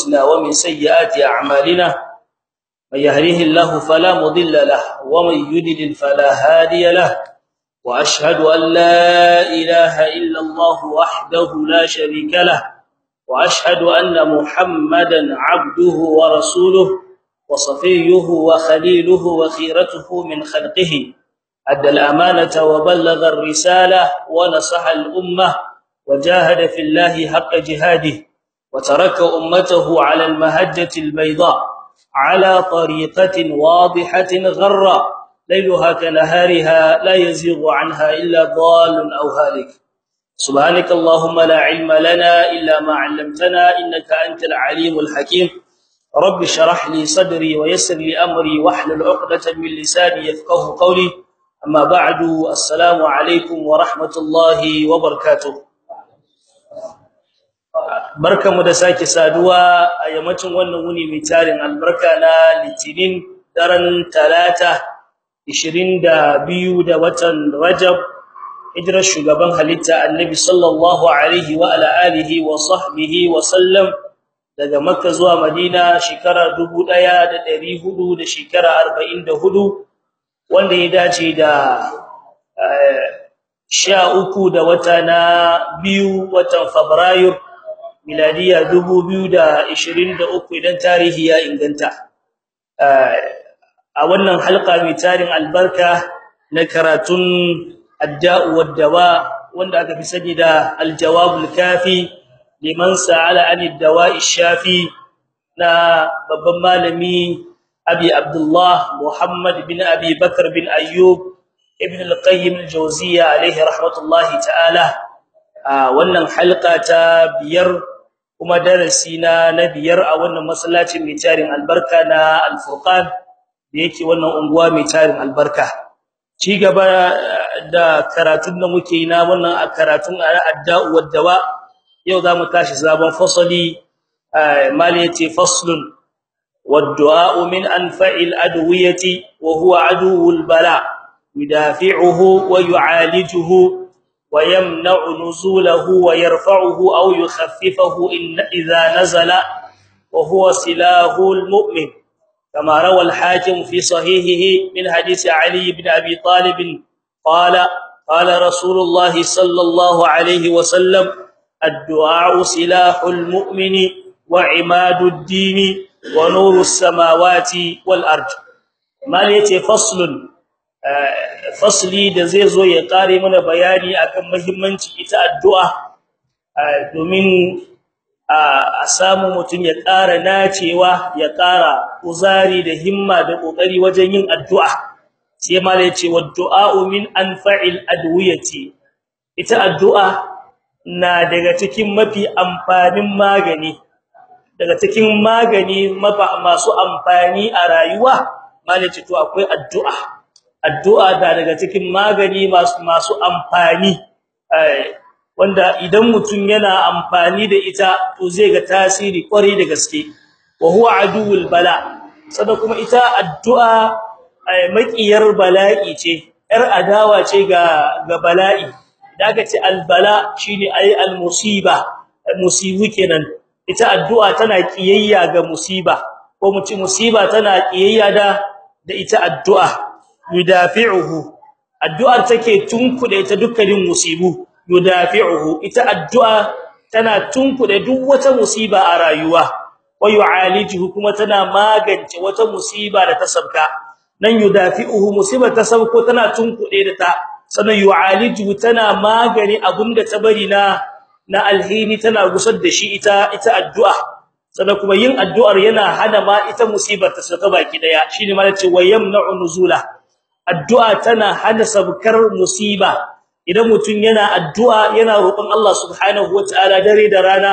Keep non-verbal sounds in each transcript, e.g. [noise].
أنفسنا ومن سيئات أعمالنا من يهده الله فلا مضل له ومن يضلل فلا هادي له وأشهد أن لا إله إلا الله وحده لا شريك له وأشهد أن محمدا عبده ورسوله وصفيه وخليله وخيرته من خلقه أدى الأمانة وبلغ الرسالة ونصح الأمة وجاهد في الله حق جهاده وترك أمته على المهجة البيضاء على طريقة واضحة غراء ليلها كنهارها لا يزيغ عنها إلا ضال أو هالك. سبحانك اللهم لا علم لنا إلا ما علمتنا إنك أنت العليم الحكيم. رب اشرح لي صدري ويسر لي أمري واحلل عقدة من لساني يفقهوا قولي. أما بعد السلام عليكم ورحمة الله وبركاته. Barkamu da sake saduwa a yammacin wannan wuni mai tarin albarka na litinin daren talata 22 da watan rajab hijirar shugaban halitta annabi sallallahu alaihi wa ala alihi wa sahbihi wa sallam daga makka zuwa madina shekara 1400 da shekara 44 wanda ya dace da sha uku da wata na biyu watan fabrairu miladiya 2023 idan tarihi ya inganta. A wannan halka mai tarin albarka na karatun adda'u wad-dawa wanda aka fi sani da al-jawab al-kafi liman sa'ala 'an ad-dawa'i shafi na babban malami abi abdullah muhammad bin abi bakr bin ayyub ibn al-qayyim al-jawziyya alayhi rahmatullahi ta'ala. Wannan halka ta biyar kuma darasi na na biyar a wannan masallacin mai tarin albarka na al-furqan da yake wannan unguwa mai tarin albarka. Ci gaba da karatun da muke yi na wannan karatun adda'u wad-dawa yau za mu tashi sabon fasali mali ya ce faslun wad-du'a min anfa'il adwiyati wa huwa aduwwul bala yudafi'uhu wa yu'alijuhu ويمنع نزوله ويرفعه أو يخففه إن إذا نزل وهو سلاه المؤمن. كما روى الحاكم في صحيحه من حديث علي بن أبي طالب قال قال رسول الله صلى الله عليه وسلم الدعاء سلاح المؤمن وعماد الدين ونور السماوات والأرض. ما ليتي فصل fasli da zai zo ya kare mana bayani akan muhimmanci ita addu'a domin a samu mutun ya ƙara nacewa ya ƙara uzari da himma da ƙoƙari wajen yin addu'a. Sai malai ce wa du'a min anfa'il adwiyati. Ita addu'a na daga cikin mafi amfanin magani daga cikin magani masu amfani a rayuwa. Ce to akwai addu'a. Addu'a da daga cikin magani masu masu amfani wanda idan mutum yana amfani da ita to zai ga tasiri kwari da gaske. Wa huwa aduwul bala sada kuma ita addu'a makiyar bala'i ce yar adawa ce ga ga bala'i. Daga ce albala shine ai almusiba musibu kenan. Ita addu'a tana kiyayya ga musiba ko mu ci musiba tana kiyayya da da ita addu'a. Yudafi'uhu. Addu'ar take tunkude ita dukkanin musibu yudafi'uhu. Ita addu'a tana tunkude duk wata musiba a rayuwa wa yu'alijuhu kuma tana magance wata musiba da ta sabka nan yudafi'uhu musiba ta sabko tana tunkude da ta sanan yu'alijuhu tana magani abunda ta bari na na alhini tana gusar da shi ita ita addu'a. Sannan kuma yin addu'ar yana hana ma ita musibar ta saka baki ɗaya shine ma ce wayamna'u nuzula. Addu'a tana hana sabkar musiba. Idan mutun yana addu'a yana roƙon Allah subhanahu wataala dare da rana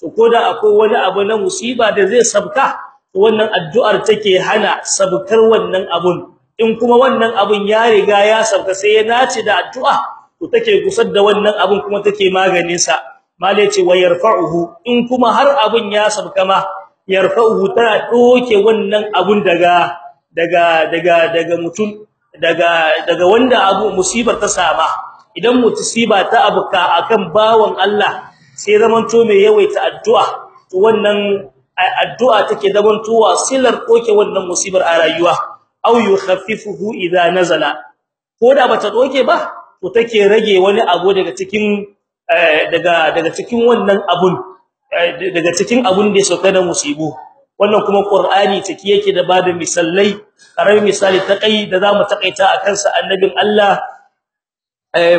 to koda akwai wani abu na musiba da zai sabka wannan addu'ar take hana sabkar wannan abun. In kuma wannan abun ya riga ya sabka sai ya nace da addu'a to take gusar da wannan abun kuma take maganin sa mallai ce wayarfa'uhu in kuma har abun ya sabka ma yarfa'uhu tana doke wannan abun daga daga daga daga mutum. Daga daga wanda abu musibar ta sama idan musiba ta abuka akan bawon Allah sai zamanto mai yawaita addu'a to wannan addu'a take dabantowa silar doke wannan musibar a rayuwa. Aw yukhaffifuhu idha nazala. Koda bata doke ba to take rage wani abu daga cikin daga daga cikin wannan abun daga cikin abun da ya sauka da musibu. Wannan kuma qur'ani take yake da ba da misallai. Karamin misali ta kai da za mu takaita akan sa annabin Allah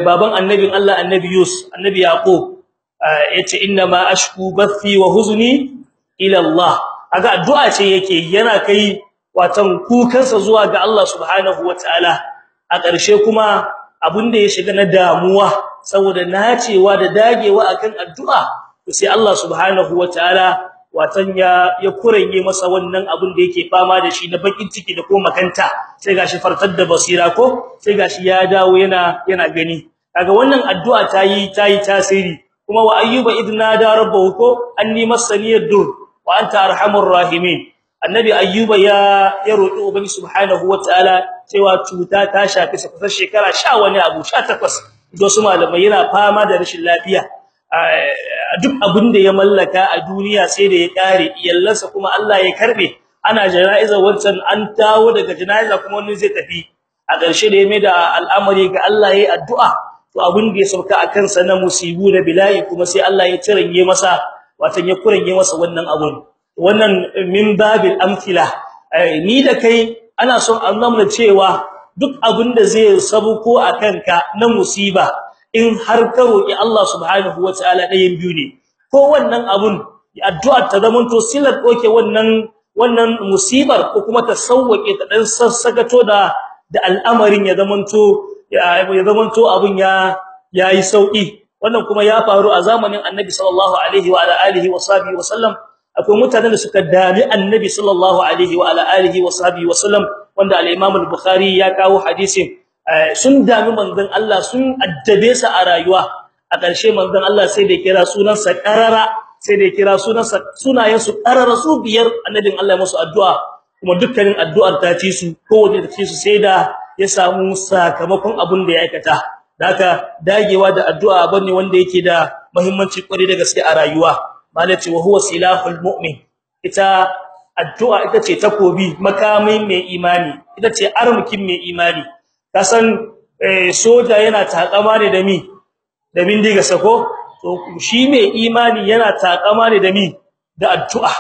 baban annabin Allah annabi Yus annabi Yaqub ya ce inna ma ashku bathi wa huzni ila Allah. Aga addu'a ce yake yana kai watan kukansa zuwa ga Allah subhanahu wataala a ƙarshe kuma abin da ya shiga na damuwa saboda nacewa da dagewa akan addu'a sai Allah subhanahu wataala watan ya ya kuranye masa wannan abin da yake fama da shi na bakin ciki da kuma makanta. Sai gashi fartar da basira ko? Sai gashi ya dawo yana yana gani. Kaga wannan addu'a tayi tayi tasiri. Kuma wa ayyuba idna da rabbahu ko? Anni masani yadur wa anta arhamur rahimin. Annabi ayyuba ya ya roki ubangi subhanahu wataala cewa cuta ta shafi sa kusan shekara 10 wani abu 18 do su malamai yana fama da rashin lafiya. Duk abin da ya mallaka a duniya sai da ya kare iyallansa kuma Allah ya karɓe ana janaiza wancan an tawo daga janaiza kuma wani zai tafi. A ƙarshe da ya mai da al'amari ga Allah yayi addu'a to abin da ya sauka akan sa na musibu da bila'i kuma sai Allah ya tiranye masa watan ya kuranye masa wannan abun. Wannan min babil amthila ni da kai ana son Allah cewa duk abin da zai sabuko akan ka na musiba in har ka roki Allah subhanahu wataala ɗayan biyu ne. Ko wannan abun addu'a ta zamanto silar doke wannan wannan musibar ko kuma ta sauwake ta dan sassagato da da al'amarin ya zamanto ya zamanto abun ya yayi sauƙi wannan kuma ya faru a zamanin Annabi sallallahu alaihi wa alihi wa sahbihi wa sallam. Akwai mutanen da suka dami Annabi sallallahu alaihi wa alihi wa sahbihi wa sallam wanda al-Imam al-Bukhari ya kawo hadisin. Sun dami manzon Allah sun addabe sa a rayuwa. A ƙarshe manzon Allah sai da kira sunansa qarara sai da kira sunansa sunayen su qarara su biyar annabin Allah musu addu'a. Kuma dukkanin addu'ar ta ci su kowace da ci su sai da ya samu sakamakon abin da ya aikata. Haka dagewa da addu'a ba ne wanda yake da muhimmanci kwari da gaske a rayuwa. Malaci wa huwa silahul mu'min. Ita addu'a ita ce takobi makamin mai imani. Ita ce armukin mai imani. Kasan soja yana takama ne da mi? Da bindiga sako? To shi mai imani yana takama ne da mi? Da addu'a.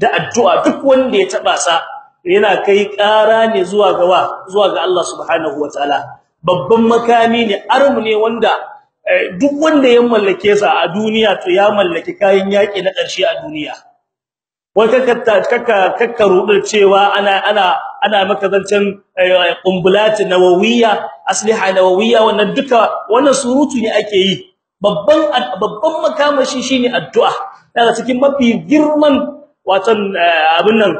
Da addu'a. Duk wanda ya taba sa yana kai ƙara ne zuwa ga zuwa ga Allah subhanahu wataala babban makami ne armu ne wanda duk wanda ya mallake sa a duniya to ya mallaki kayan yaki na ƙarshe a duniya. Wata kakka kakka rudar cewa ana ana ana maka zancen qumbulat nawawiyya asliha nawawiyya wannan duka wannan surutu ne ake yi. Babban babban makamashi shine addu'a. Daga cikin mafi girman watan abin nan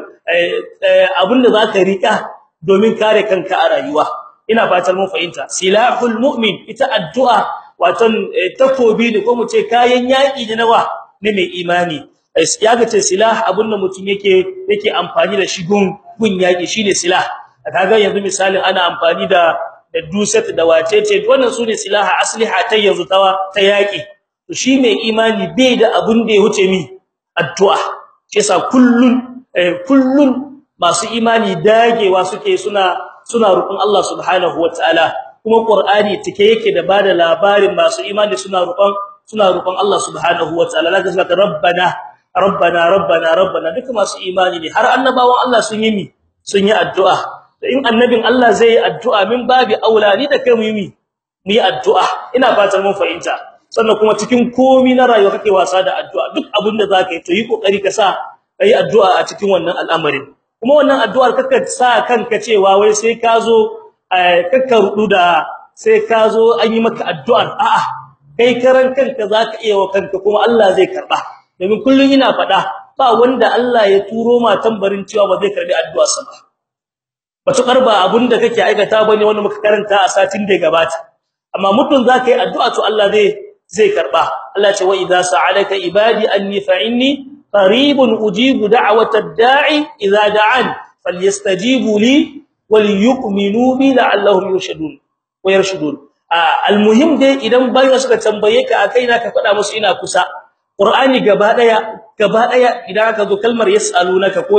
abin da zaka riƙa domin kare kanka a rayuwa. Ina fatan mun fahimta. Silahul mu'min ita addu'a watan takobi ne ko mu ce kayan yaki ne nawa ne mai imani. Ya ga ce silah abun da mutum yake yake amfani da shi gun gun yaki shine silah. Kaga yanzu misalin ana amfani da da duset da wacece wannan su ne silaha asliha ta yanzu tawa ta yaki to shi mai imani bai da abun da ya wuce mi? Addu'a. Kisa kullun kullun masu imani dagewa suke suna suna roƙon Allah subhanahu wataala kuma Qur'ani take yake da ba da labarin masu imani suna roƙon suna roƙon Allah subhanahu wataala laka rabbana rabbana rabbana rabbana. Duka masu imani ne. Har annabawan Allah sun yi mi? Sun yi addu'a. In annabin Allah zai yi addu'a min babi aulani da kai mu yi mi? Mu yi addu'a. Ina fatan mun fahimta. Sannan kuma cikin komai na rayuwa kake wasa da addu'a. Duk abin da zaka yi to yi ƙoƙari ka sa kai addu'a a cikin wannan al'amarin. Kuma wannan addu'ar kaka sa kanka cewa wai sai ka zo kakka rudu da sai ka zo an yi maka addu'ar. A'a kai karan kanka zaka iya wa kanka kuma Allah zai karɓa domin kullun ina fada ba wanda Allah ya turo ma tambarin cewa ba zai karɓi addu'ar sa ba. Batukar ba abunda kake aikata ba ne wanda muka karanta a satin da gabata. Amma mutun zaka yi addu'a to Allah zai zai karɓa Allah ce wa idza sa'alaka ibadi anni fa inni qaribun ujibu da'watad da'i idza da'an falyastajibu li walyu'minu bi la'allahum yurshadun. Wa yarshudun. Almuhim dai idan bayan suka tambaye ka akai na ka faɗa musu ina kusa. Qur'ani gaba ɗaya gaba ɗaya idan aka zo kalmar yasalunaka ko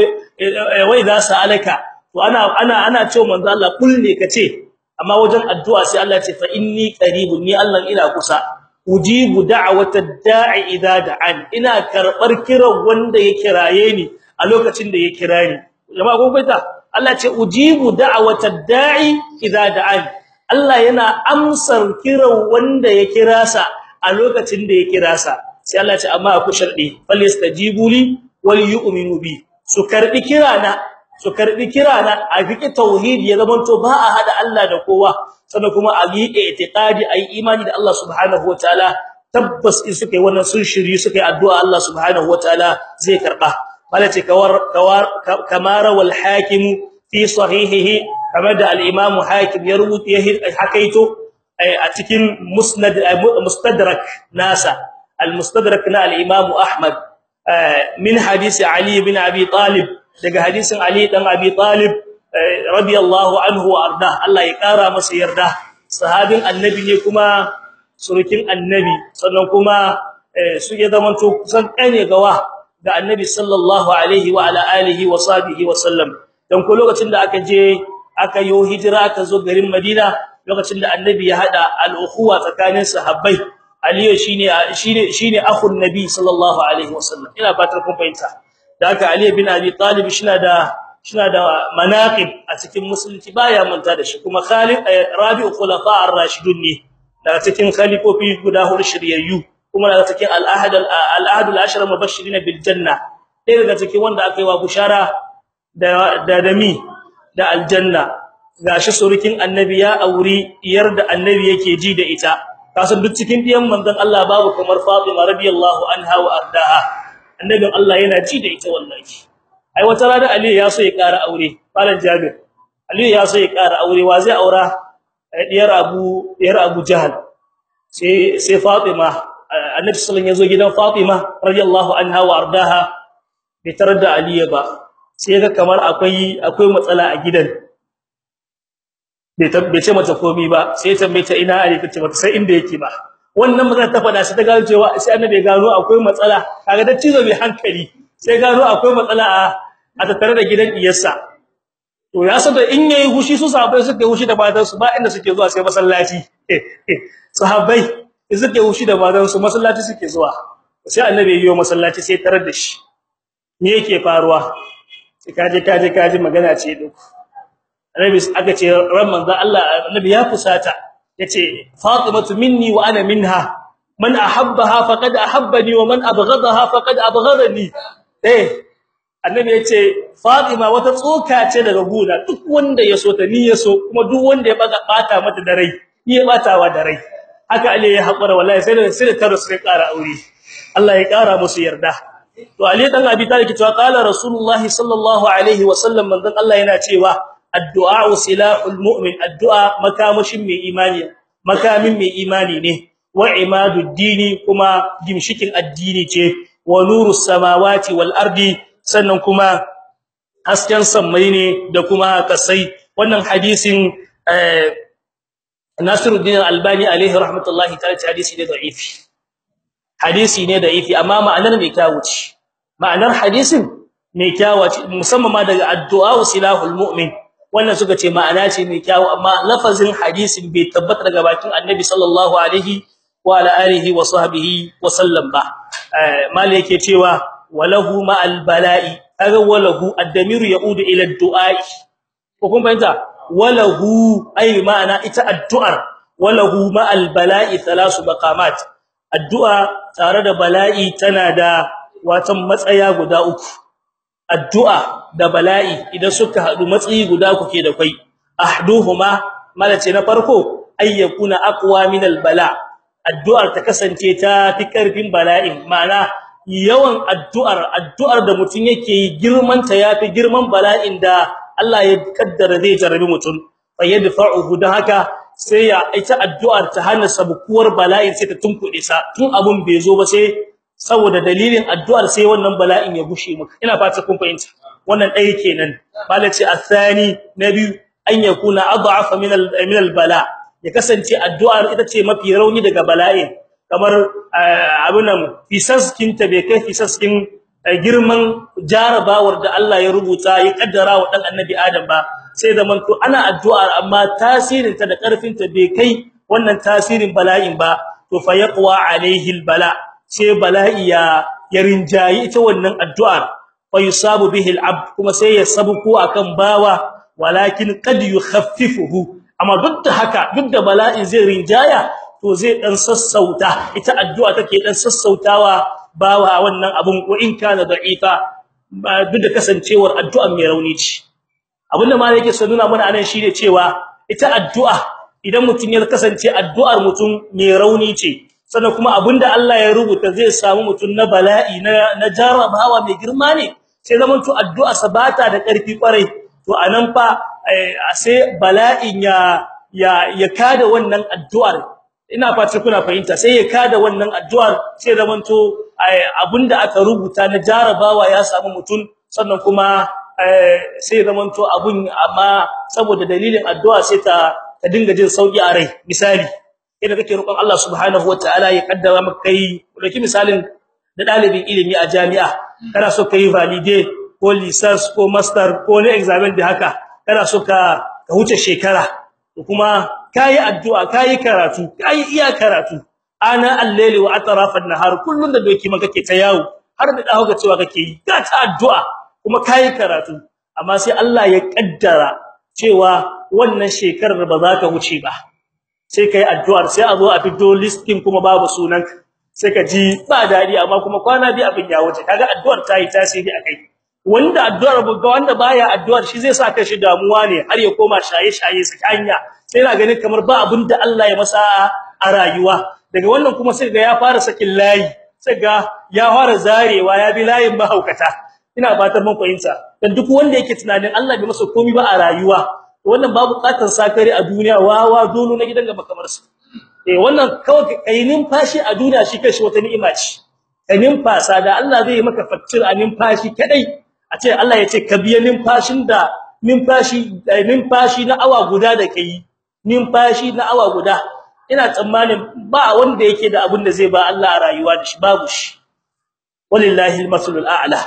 wai za sa'alaka to ana ana ana cewa manzo Allah kulle kace amma wajen addu'a sai Allah ya ce fa inni qaribun ni Allah ina kusa. Ujibu da'watad da'i idza da'an ina karɓar kiran wanda ya kiraye ni a lokacin da ya kira ni. Jama'a ko baita Allah ce ujibu da'watad da'i idza da'an Allah yana amsar kiran wanda ya kira sa a lokacin da ya kira sa. Sai Allah ce amma ku shardi falyastajibu li wal yu'minu bi. Su karɓi kirana su karɓi kirana a fiki tauhid ya zama to ba a hada Allah da kowa. Sannan kuma a yi i'tiqadi ai imani da Allah subhanahu wataala tabbas in suka yi wannan sun shiri suka yi addu'a Allah subhanahu wataala zai karɓa malace kawar kawar kamara wal hakim fi sahihihi kamar da al-imam hakim ya rubuta ya hakaito a cikin musnad mustadrak nasa. Al-mustadrak na al-imam ahmad min hadisi ali bin abi daga hadisin ali dan abi talib radiyallahu anhu arda Allah ya kara masa yarda sahabin annabi ne kuma surukin annabi sannan kuma su ya zamanto kusan kane gawa da annabi sallallahu alaihi wa ala alihi wa sahbihi wa sallam dan ko lokacin da aka je aka yo hijira aka zo garin Madina lokacin da annabi ya hada al-ukhuwa tsakanin sahabbai aliyu shine shine shine akhun nabi sallallahu alaihi wa sallam ina fatar kun fahimta. Da haka ali bin abi talib shina da shina da manaqib a cikin musulunci baya manta da shi. Kuma khalid rabi'u khulafa ar-rashidun ne. Daga cikin khalifofi guda huɗu shiryayyu. Kuma daga cikin al-ahad al-ahad al-ashra mubashirin bil janna dai daga cikin wanda aka yi wa bushara da da dami da aljanna. Gashi surukin annabi ya auri iyar da annabi yake ji da ita. Kasan duk cikin diyan manzon Allah babu kamar Fatima radiyallahu anha wa ardaha. Annabin Allah yana ji da ita wallahi. Ai wata rana Ali ya so ya ƙara aure malam Jabir. Ali ya so ya ƙara aure wa zai aura? Diyar Abu diyar Abu Jahal. Sai sai Fatima annabi sallallahu alaihi wasallam gidan Fatima radiyallahu anha wa ardaha. Bai tarar da Ali ba. Sai ga kamar akwai akwai matsala a gidan. Bai tabbace mata komai ba sai ta ina Ali kace mata sai inda yake ba. Wannan magana ta fada sai ta gano cewa sai annabi ya gano akwai matsala. Kaga da cizo mai hankali sai gano akwai matsala a a tattare da gidan diyarsa to ya san da in yayi hushi su sahabbai suke hushi da badan su ba inda suke zuwa sai masallaci. [laughs] Sahabbai suke hushi da badan su masallaci suke zuwa. Sai annabi yayi masallaci sai tarar da shi. Me yake faruwa? Sai kaje kaje kaje magana ce duk. Annabi aka ce ran manzo Allah annabi ya fusata. Yace fatimatu minni wa ana minha. Man ahabbaha faqad ahabbani wa man abghadaha faqad abghadani. Eh annabi ya ce fatima wata tsoka ce daga guna duk wanda ya so ta ni ya so. Kuma duk wanda ya baka bata mata da rai ni ya batawa da rai. Haka ali ya hakura wallahi sai da sai da sai ƙara aure. Allah ya ƙara musu yarda. To ali dan abi talib cewa qala rasulullahi sallallahu alaihi wa sallam. Manzon Allah yana cewa addu'a silahul mu'min addu'a makamashin mai imani makamin mai imani ne. Wa imadud kuma gimshikin addini ce. Wa nurus samawati wal ardi sannan kuma hasken sammai ne da kuma kasai. Wannan hadisin Nasiruddin Albani alaihi rahmatullahi ta'ala hadisi ne da'ifi. Hadisi ne da'ifi amma ma'anar mai kyawuci ma'anar hadisin mai kyawaci musamman ma daga addu'a silahul mu'min. Wannan suka ce ma'ana ce mai kyawu amma lafazin hadisin bai tabbata daga bakin annabi sallallahu alaihi wa alihi wa sahbihi wa sallam ba. Mal yake cewa walahu ma'al bala'i kaga walahu ad-damiru yaudu ila ad-du'a ko kun fahimta? Walahu ay ma'ana ita addu'ar walahu ma'al bala'i thalasu baqamat addu'a tare da bala'i tana da watan matsaya guda uku. Addu'a da bala'i idan suka hadu matsayi guda kuke da kai ahduhuma malace na farko ayyakuna aqwa min albala addu'ar ta kasance ta fi ƙarfin bala'in ma'ana yawan addu'ar addu'ar da mutun yake yi girman ta yafi girman bala'in da Allah ya kaddara zai jarabi mutun fa yadfa'uhu da haka sai ya ita addu'ar ta hana sabukuwar bala'in sai ta tunkuɗe sa. Tun abun bai zo ba sai saboda dalilin addu'ar sai wannan bala'in ya gushe maka. Ina fata kun fahimta. Wannan dai kenan. Malaci athani nabi an yakuna adhafa min min albala ya kasance addu'ar ita ce mafi rauni daga bala'in. Kamar abin nan fisaskin ta bai kai fisaskin girman jarabawar da Allah ya rubuta ya kaddara wa dan annabi Adam ba. Sai da manto ana addu'a amma tasirin ta da ƙarfin ta bai kai wannan tasirin bala'in ba. To fa yaqwa alaihi albala sai bala'i ya rinjayi ita wannan addu'ar. Fa yusabu bihi alabd kuma sai ya sabuko akan bawa walakin qad yukhaffifuhu. Amma duk da haka duk da bala'in zai rinjaya to zai dan sassauta. Ita addu'a take dan sassautawa bawa wannan abun ko in kana da'ifa duk da kasancewar addu'a mai rauni ce. Abinda ma yake so nuna mana a nan shine cewa ita addu'a idan mutun ya kasance addu'ar mutun mai rauni ce sannan kuma abin da Allah ya rubuta zai samu mutun na bala'i na na jarabawa mai girma ne sai zaman to addu'a sabata da ƙarfi ƙwarai to a nan fa sai bala'in ya ya ya kada wannan addu'ar. Ina fata kuna fahimta sai ya kada wannan addu'ar sai zaman to abin da aka rubuta na jarabawa ya samu mutun sannan kuma sai zaman to abun amma saboda dalilin addu'a sai ta dinga jin sauƙi a rai. Misali idan kake roƙon Allah subhanahu wataala ya kaddara maka kai ɗauki misalin da dalibin ilimi a jami'a kana so kai valide ko lisans ko master ko ne examen da haka kana so ka ka huce shekara kuma kai addu'a kai karatu kai iya karatu. Ana al-layli wa atraf an-nahar kullun da doki maka kake ta yawo har da dawo ga cewa kake yi ta addu'a kuma kai karatu. Amma sai Allah ya kaddara cewa wannan shekarar ba za ka wuce ba. Sai kai addu'ar sai a zo a fito listing kuma babu sunan sai ka ji ba daɗi amma kuma kwana bi abin ya wuce. Kaga addu'ar ta yi tasiri akai wanda addu'ar ga wanda baya addu'ar shi zai sa shi damuwa ne har ya koma shaye-shaye sakanya sai na ganin kamar ba abin da Allah ya masa a rayuwa. Daga wannan kuma sai ga ya fara sakin layi. Sai ga ya fara zarewa ya bi layin mahaukata. Ina fatan mun fahimta. Dan duk wanda yake tunanin Allah bai masa komai ba a rayuwa wannan babu buƙatar sakari a duniya wawa dolo na gidan gaba kamar su. Eh wannan kawai kai numfashi a duniya shi kashi wata ni'ima ce. Kai numfasa da Allah zai maka faktir a numfashi kadai a ce Allah ya ce ka biya numfashin da numfashi numfashi na awa guda da kai numfashi na awa guda. Ina tsammanin ba wanda yake da abin da zai ba Allah a rayuwa da shi babu shi. Walillahi almasalul a'la.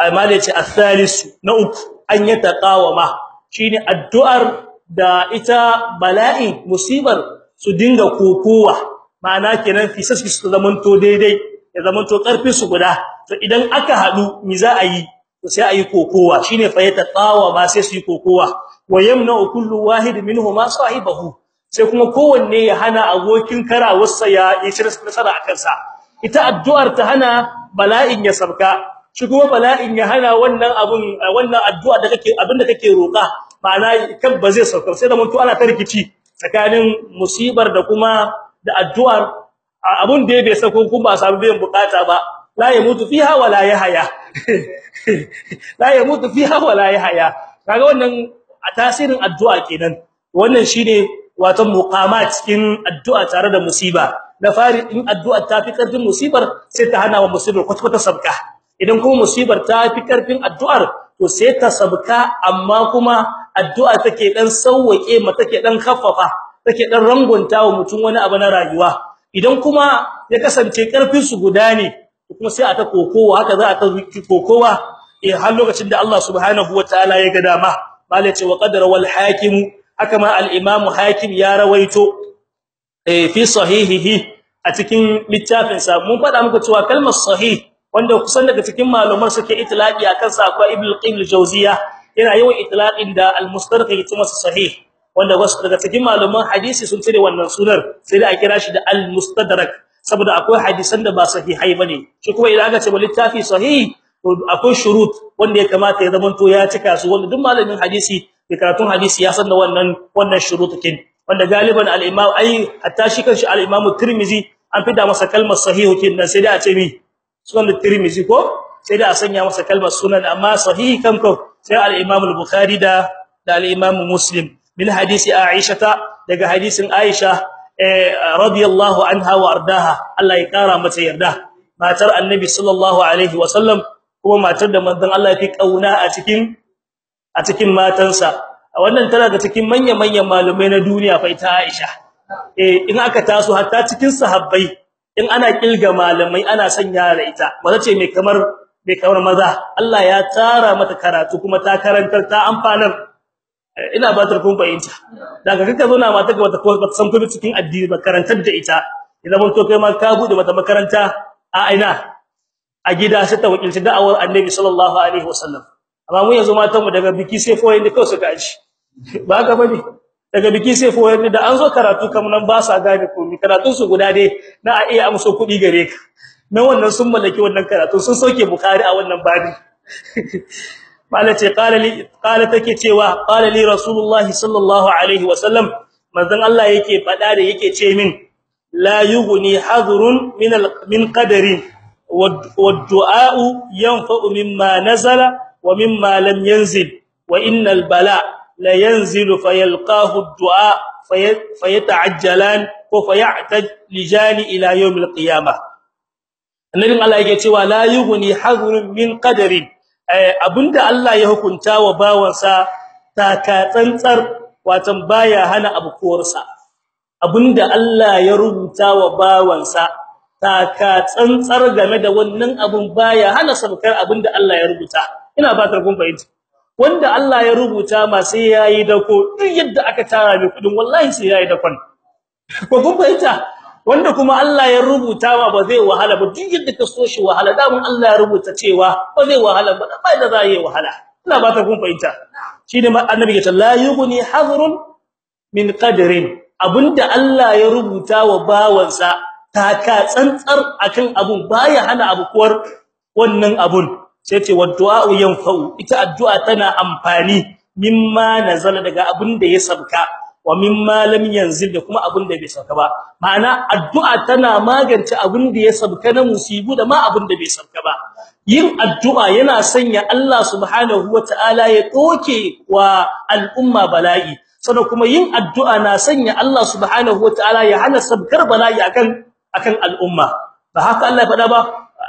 Amma ya ce as-salisu na uku an yataqawama. Shine addu'ar da ita bala'i musibar su dinga kokowa. Ma'ana kenan fisas su zamanto daidai ya zamanto ƙarfi su guda. To idan aka hadu mi za a yi? To sai a yi kokowa. Shine fa yataqawama sai su yi kokowa. Wa yamna kullu wahid minhuma sahibahu. Sai kuma kowanne ya hana abokin karawarsa ya yi nasara akan sa ita addu'ar ta hana bala'in ya sabka. Shi kuma bala'in ya hana wannan abun wannan addu'a da kake abin da kake roka ma'ana kan ba zai sauka sai da mutu ana tarkici tsakanin musibar da kuma da addu'ar. Abun da bai sako kuma ba samu biyan buƙata ba. La yamutu fiha wala yahya la yamutu [laughs] fiha wala yahya kaga wannan tasirin addu'a kenan. Wannan shine wato muqamat cikin addu'a tare da musiba. Da fari in addu'a ta fi ƙarfin musibar sai ta hana wa musibar kwata-kwata sabka. Idan kuma musibar ta fi ƙarfin addu'ar to sai ta sabka amma kuma addu'a take dan sauwake ma take dan khaffafa take dan rangunta wa mutum wani abu na rayuwa. Idan kuma ya kasance ƙarfin su guda ne kuma sai a ta kokowa haka za a ta kokowa eh har lokacin da Allah subhanahu wataala ya ga dama. Malai ce wa qadara wal hakim haka ma al imam hakim ya rawaito eh fi sahihihi a cikin littafin sa mun faɗa muku cewa kalmar sahih wanda kusan daga cikin malumar suke itlaqi akan sa akwai ibnu qayyim al-jawziya yana yawan itlaqin da al-mustarq yake masa sahih wanda wasu daga cikin maluman hadisi sun cire wannan sunar sai da a kira shi da al-mustadrak saboda akwai hadisan da ba sahihai ba ne. Shi kuma idan aka ce littafi sahih to akwai shurut wanda ya kamata ya zamanto ya cika su wanda duk malamin hadisi da karatun hadisi ya san da wannan wannan shurutukin. Wanda galiban al-imam ai hatta shi kanshi al-imam tirmizi an fida masa kalmar sahihu kin sai da a ce mi sunan tirmizi ko? Sai da a sanya masa kalmar sunan amma sahihi kan ko sai al-imam al-bukhari da da al-imam muslim. Min hadisi aisha daga hadisin aisha radiyallahu anha wa ardaha. Allah ya kara mata yarda. Matar annabi sallallahu alaihi wa sallam kuma matar da manzon Allah ya fi ƙauna a cikin a cikin matansa. Wannan tana da cikin manyan manyan malumai na duniya fa ita Aisha. Eh in aka taso hatta cikin sahabbai in ana kilga malamai ana sanya da ita mace ce mai kamar mai kamar maza. Allah ya tara mata karatu kuma ta karantar ta amfanar ina ba ta kun fahimta. Daga kika zo na mata ga wata san kuma cikin addini ba karantar da ita. Idan mun to kai ma ka buɗe mata makaranta a aina a gida sai ta wakilci da'awar Annabi sallallahu alaihi wasallam. Amma mu yanzu matan mu daga biki sai foyin da kawai suka aji. Ba ga ba ne? daga biki sai foyin da an zo karatu kam nan ba sa gane komai karatun su guda dai na a iya amso kudi gare ka na wannan sun mallaki wannan karatu sun soke bukhari a wannan babi [laughs] mala ce qala li qala take cewa qala li rasulullah sallallahu alaihi wasallam manzon Allah yake fada da yake ce min la yughni hadrun min min qadarin والدعاء ينفع مما نزل ومما لم ينزل وان البلاء la yanzilu fayalqahu ad-du'a fayata'ajjalan ko fayataj lijali ila yawm al-qiyamah annabi Allah yake cewa la yughni hazrun min qadarin. Eh, abunda Allah ya hukunta wa bawansa taka tsantsar watan baya hana abukuwarsa. Abunda Allah ya rubuta wa bawansa taka tsantsar game da wannan abun baya hana sabkar abunda Allah ya rubuta. Ina ba kun fahimta. Wanda Allah ya rubuta ma sai yayi dako. Duk yadda aka tara mai kuɗin wallahi sai yayi dakon. Ko kun wanda kuma Allah ya rubuta ma ba zai wahala ba. Duk yadda ka so shi wahala. Da mun Allah ya rubuta cewa ba zai wahala ba. Ba da zai wahala. Ina fatar kun fahimta. Shi ne annabi ya ce la yughni hadrun min qadrin. Abinda Allah ya rubuta wa bawansa taka tsantsar akan abun baya hana abukuwar wannan abun. Sai ce waddu'a yanfa'u. Ita addu'a tana amfani mimma nazala daga abun da ya sabka wa mimma lam yanzil da kuma abun da bai sabka ba. Ma'ana addu'a tana magance abun da ya sabka na musibu da ma abun da bai sabka ba. Yin addu'a yana sanya Allah subhanahu wataala ya doke wa al'umma bala'i. Sannan kuma yin addu'a na sanya Allah subhanahu wataala ya hana sabkar bala'i akan akan al'umma. Ba haka Allah ya faɗa ba?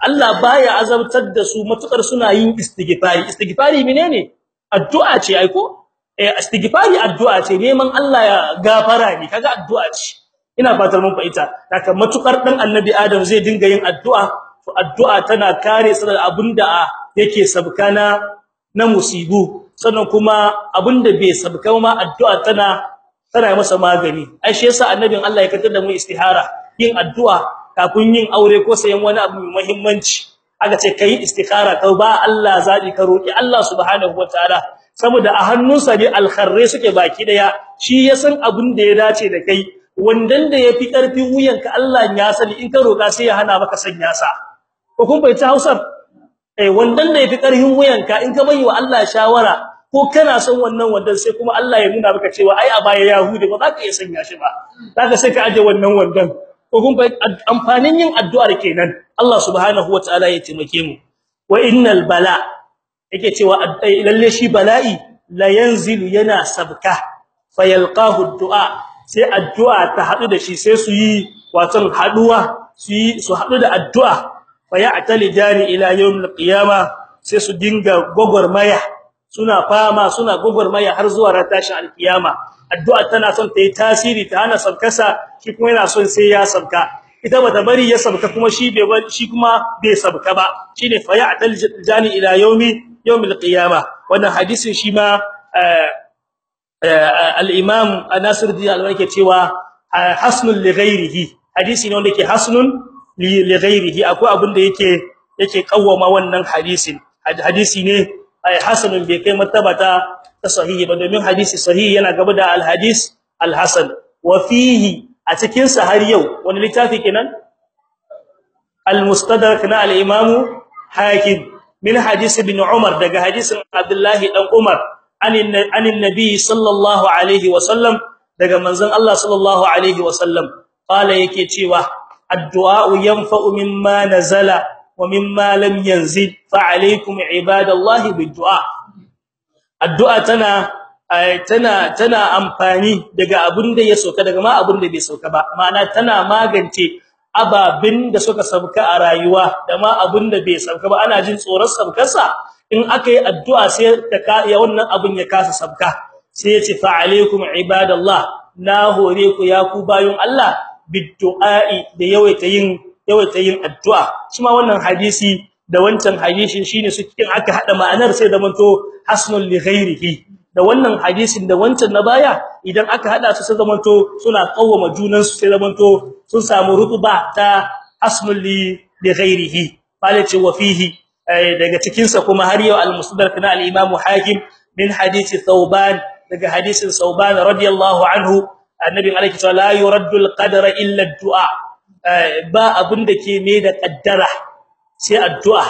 Allah baya azabtar da su matuƙar suna yin istighfari. Istighfari menene? Addu'a ce ai ko? Eh istighfari addu'a ce neman Allah ya gafara ne kaga addu'a ce. Ina fatar mun fahimta. Haka matuƙar dan annabi Adam zai dinga yin addu'a to addu'a tana kare sa da abin da yake sabkana na musibu. Sannan kuma abin da bai sabka ma addu'a tana tana masa magani. Ai shi yasa annabin Allah ya kaddar da mu istihara yin addu'a. Kafin yin aure ko sayan wani abu mai muhimmanci. Aka ce kai istikhara ka ba Allah zabi ka roki Allah subhanahu wataala saboda a hannunsa ne alkharre suke baki ɗaya shi ya san abin da ya dace da kai. Wandan da yafi ƙarfi wuyanka Allah ya sani. In ka roka sai ya hana maka sanya sa. Ko kun bai ta Hausar? Eh wandan da yafi ƙarfin wuyanka in ka wa Allah shawara ko kana son wannan wandan sai kuma Allah ya nuna maka cewa ai a baya yahudi ba za ka iya sanya shi ba. Zaka sai ka aje wannan wandan ko kun amfanin yin addu'ar kenan. Allah subhanahu wataala ya taimake mu. Wa innal bala yake cewa lalle shi bala'i la yanzilu yana sabka. Fayalqahu du'a sai addu'a ta hadu da shi sai su yi watan haɗuwa su yi su hadu da addu'a. Fayatali jani ila yawmil qiyama sai su dinga gogormaya suna fama suna gogormaya har zuwa ran tashin alkiyama. Addu'a tana son ta yi tasiri ta hana sabkasa shi kuma yana son sai ya sabka ita bata bari ya sabka kuma shi bai shi kuma bai sabka ba. Shine fayatali jani ila yawmi yawmil qiyama. Wannan hadisin shi ma al-imam an-nasir al yake cewa hasnun li ghairihi hadisi ne wanda yake hasnun li ghairihi akwai abin da yake yake kawwama wannan hadisin. Hadisi ne hasanun bai kai martaba ta sahihi ba domin hadisi sahihi yana gaba da al-hadis al-hasan wa fihi a cikin sa har yau wani littafi kenan? Al-mustadrak na al-imam hakim min hadisi ibn umar daga hadisin abdullahi dan umar anin nabi sallallahu alaihi wasallam daga manzon Allah sallallahu alaihi wasallam qala yake cewa addu'a yanfa'u mimma nazala wa mimma lam yanzil fa alaykum ibadallahi biddu'a. Addu'a tana tana tana amfani daga abin da ya soka daga ma abin da bai soka ba. Ma'ana tana magance ababin da suka sabka a rayuwa da ma abin da bai sabka ba. Ana jin tsoron sabkarsa in akai addu'a sai ta ya wannan abin ya kasa sabka sai ya ce fa alaikum ibadallah. Na hore ku ya ku bayun Allah bidduai da yawaita yin yawaita yin addu'a. Shi wannan hadisi da wancan hadisin shine su aka hada ma'anar sai da manto hasnul li ghairihi. Da wannan hadisin da wancan na baya idan aka hada su sai zamanto suna kawwama junan su sai zamanto sun samu rutuba ta hasnul li ghairihi. Bale ce wa fihi daga cikin sa kuma har yau al-musnad kana al-imam hakim min hadisi thawban daga hadisin thawban radiyallahu anhu annabi alaihi la yuraddu al-qadara illa ad-du'a. Ba abin da ke mai da kaddara sai addu'a.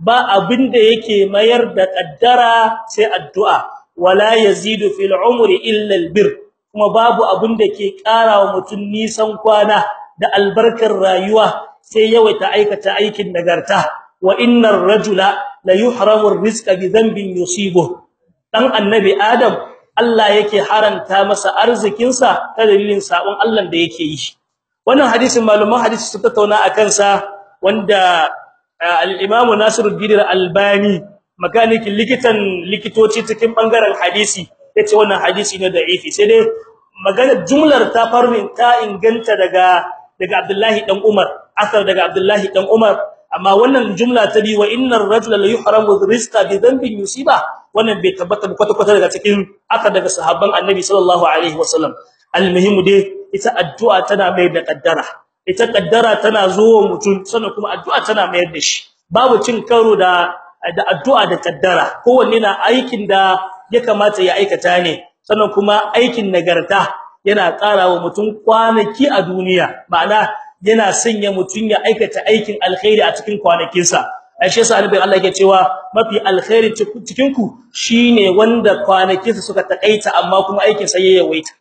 Ba abin da yake mayar da kaddara sai addu'a. Wala yazidu fil umri illa albir kuma babu abun da ke karawa mutun nisan kwana da albarkar rayuwa sai yawaita aikata aikin nagarta. Wa innar rajula la yuhramu arrizqa bi dhanbin yusibu dan annabi adam Allah yake haranta masa arzikin sa ta dalilin sabon Allah da yake yi. Wannan hadisin malaman hadisi su tattauna akan sa wanda al-Imam Nasiruddin al-Albani makanikin likitan likitoci cikin ɓangaren hadisi ya ce wannan hadisi ne da'ifi. Sai dai magana jumlar ta farmin ta inganta daga daga Abdullahi dan Umar asar daga Abdullahi dan Umar. Amma wannan jumla ta bi wa innar rajula la yuhramu rizqa bi dhanbin yusiba wannan bai tabbata kwata kwata daga cikin asar daga sahabban Annabi sallallahu alaihi wasallam. Almuhimu dai ita addu'a tana mai da kaddara. Ita kaddara tana zuwa mutum sannan kuma addu'a tana mayar da shi. Babu cin karo da da addu'a da kaddara. Kowanne na aikin da ya kamata ya aikata ne. Sannan kuma aikin nagarta yana karawa mutum kwanaki a duniya. Ma'ana yana sanya mutum ya aikata aikin alkhairi a cikin kwanakinsa. Aisha sa annabi Allah yake cewa mafi alkhairi cikin ku shine wanda kwanakinsa suka takaita amma kuma aikin sa ya yawaita.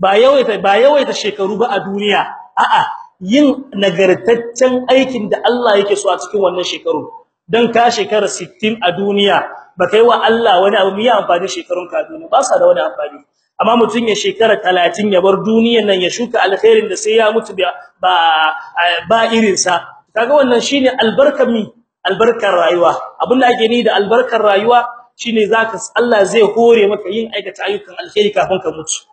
Ba yawaita ba yawaita shekaru ba a duniya. A'a yin nagartaccen aikin da Allah yake so a cikin wannan shekaru. Dan ka shekara 60 a duniya ba kai wa Allah wani abu mai amfani shekarun ka duniya. Ba sa da wani amfani. Amma mutun ya shekara 30 ya bar duniyar nan ya shuka alkhairin da sai ya mutu ba ba irin sa kaga wannan shine albarkar mi? Albarkar rayuwa. Abinda ake ni da albarkar rayuwa shine zaka Allah zai hore maka yin aikata ayyukan alkhairi kafin ka mutu.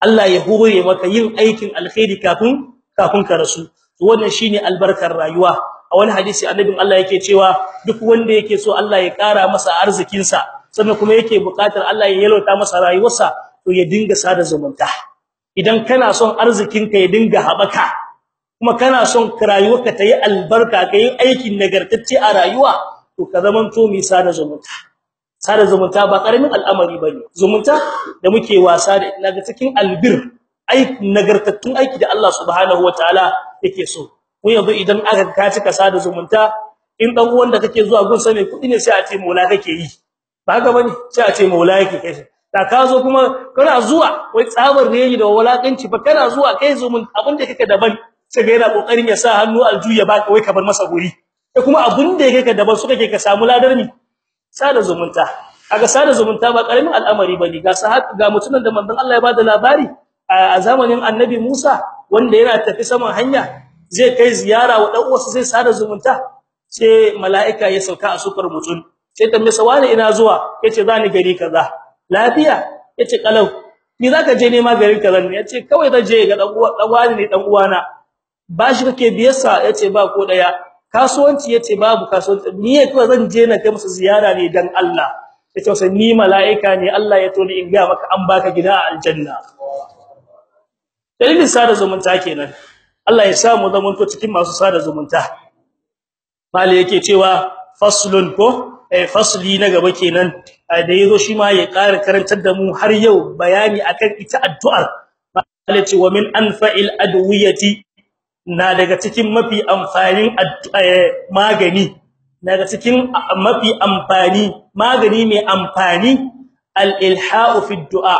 Allah ya hore maka yin aikin alkhairi kafin kafin ka rasu. Wannan shine albarkar rayuwa. A wani hadisi annabin Allah yake cewa duk wanda yake so Allah ya kara masa arzikin sa sannan kuma yake buƙatar Allah ya yalwata masa rayuwarsa to ya dinga sada zumunta. Idan kana son arzikin ka ya dinga habaka kuma kana son rayuwarka ta yi albarka ka yi aikin nagartacce a rayuwa to ka zamanto mai sada zumunta. Sada zumunta ba ƙaramin al'amari ba ne. Zumunta da muke wasa da na ga cikin albir ai nagartattun aiki da Allah subhanahu wataala yake so. Ko yanzu idan aka ka cika sada zumunta in dan uwan da kake zuwa gun sa mai kuɗi ne sai a ce maula kake yi. Ba haka ba ne? Sai a ce maula yake kai. Da ka zo kuma kana zuwa wai tsabar reyi da walakanci fa kana zuwa kai zumun abin kake daban. Sai ga yana ƙoƙarin ya sa hannu aljuya baka wai ka bar masa guri. Kuma abin da kake daban su kake ka samu ladar ni sada zumunta. Kaga sada zumunta ba ƙaramin al'amari ba ne. Ga sahabi ga mutunan da manzon Allah ya ba da labari a zamanin annabi Musa wanda yana tafi saman hanya zai kai ziyara wa dan uwansa sai sada zumunta sai mala'ika ya sauka a sufar mutun sai tambaye sa wani ina zuwa? Yace zani gari kaza. Lafiya? Yace kalau ni zaka je nema garin kaza ne. Yace kawai zan je ga dan uwa dan wani ne dan uwana. Bashi kake biyarsa? Yace ba ko ɗaya kasuwanci ya ce babu kasuwanci. Ni kawai zan je na kai musu ziyara ne dan Allah. Yace sai ni mala'ika ne Allah ya toni in ga maka an baka gida a aljanna. Dalilin sada zumunta kenan. Allah ya samu zamanto cikin masu sada zumunta. Mali yake cewa faslun ko? Eh fasli na gaba kenan. Da ya zo shi ma ya ƙara karantar da mu har yau bayani akan ita addu'ar. Mali ce wa min anfa'il adwiyati na daga cikin mafi amfanin magani. Daga cikin mafi amfani magani mai amfani al-ilha'u fi du'a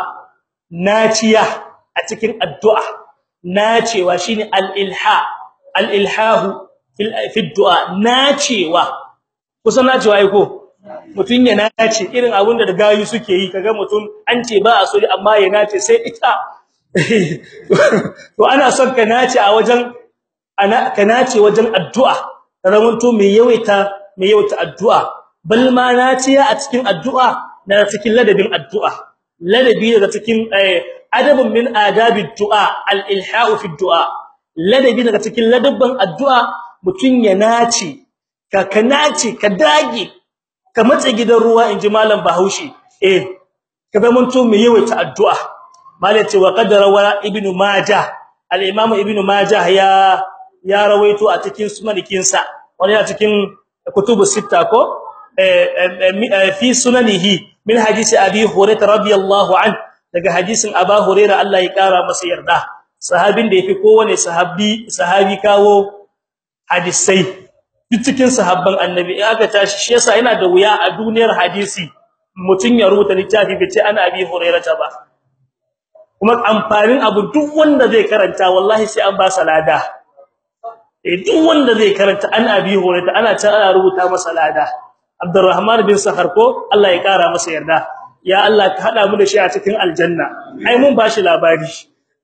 naciya a cikin addu'a. Nacewa shine al-ilha al-ilhahu fi du'a nacewa. Kusan nacewa ai mutun ya nace irin abin da gayu suke yi kaga mutun an ce ba a so amma ya nace sai ita. [laughs] To ana son ka nace a wajen ana ka nace wajen addu'a rawanto mai yawaita mai yawaita addu'a. Bal ma naciya a cikin addu'a na cikin ladabin addu'a. Ladabi daga cikin adabun min adabi du'a al-ilha'u fi du'a. Ladabi daga cikin ladabban addu'a mutun ya nace ka ka nace ka dage ka matse gidan ruwa inji malam Bahaushe. Eh ka zamanto mai yawaita addu'a. Malai ce wa qadara wa ibnu majah. Al-imam ibnu majah ya ya rawaito a cikin sunanikinsa. Wani a cikin kutubu sita ko? Fi sunanihi min hadisi abi hurairah radiyallahu an daga hadisin aba hurairah Allah ya kara masa yarda. Sahabin da yafi kowane sahabi sahabi kawo hadisai. Cikin sahabban annabi. Aka tashi shi yasa yana da wuya a duniyar hadisi mutun ya rubuta littafi bace ana abi hurairah ba. Kuma amfanin abu duk wanda zai karanta wallahi sai an ba salada eh duk wanda zai karanta an abi hurairah ana ta ana rubuta masa lada. Abdurrahman bin Sahar ko? Allah ya kara masa yarda. Ya Allah ka hada mu da shi a cikin aljanna. Ai mun bashi labari.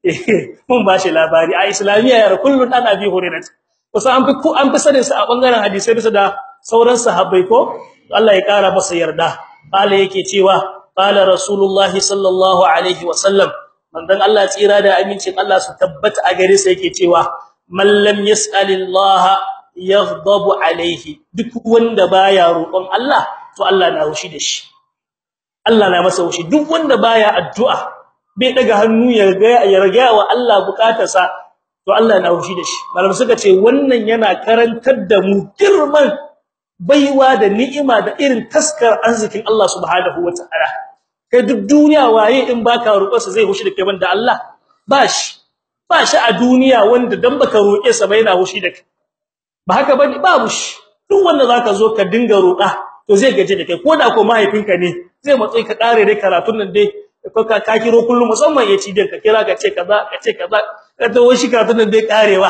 [laughs] Mun bashi labari. A islamiya ya kullun an abi hurairah kusa an fi ku an fi sanin sa a ɓangaren hadisi da sauran sahabbai ko? Allah ya kara masa yarda. Qala yake cewa qala rasulullahi sallallahu alaihi wasallam manzon Allah tsira da amincin Allah su tabbata a gare sa yake cewa man lam yas'alillaha yaghdabu alaihi duk wanda baya roƙon Allah to Allah na hushi da shi. Allah na masa hushi duk wanda baya addu'a bai daga hannu ya ya riga wa Allah bukatarsa to Allah na hushi da shi. Malam suka ce wannan yana karantar da mu girman baiwa da ni'ima da irin taskar arzikin Allah subhanahu wataala kai duk duniya waye in baka roƙarsa zai hushi da kai banda Allah? Bashi bashi a duniya wanda dan baka roƙe sa ba yana hushi da kai. Ba haka ba ne? Babu shi. Duk wanda zaka zo ka dinga roƙa to zai gaje da kai. Koda ko mahaifinka ne zai matsayi ka kare dai karatun nan dai. Ko ka ka kiro kullum musamman ya ci ka kira ka ce kaza ka ce kaza. Ka to shi karatun nan dai karewa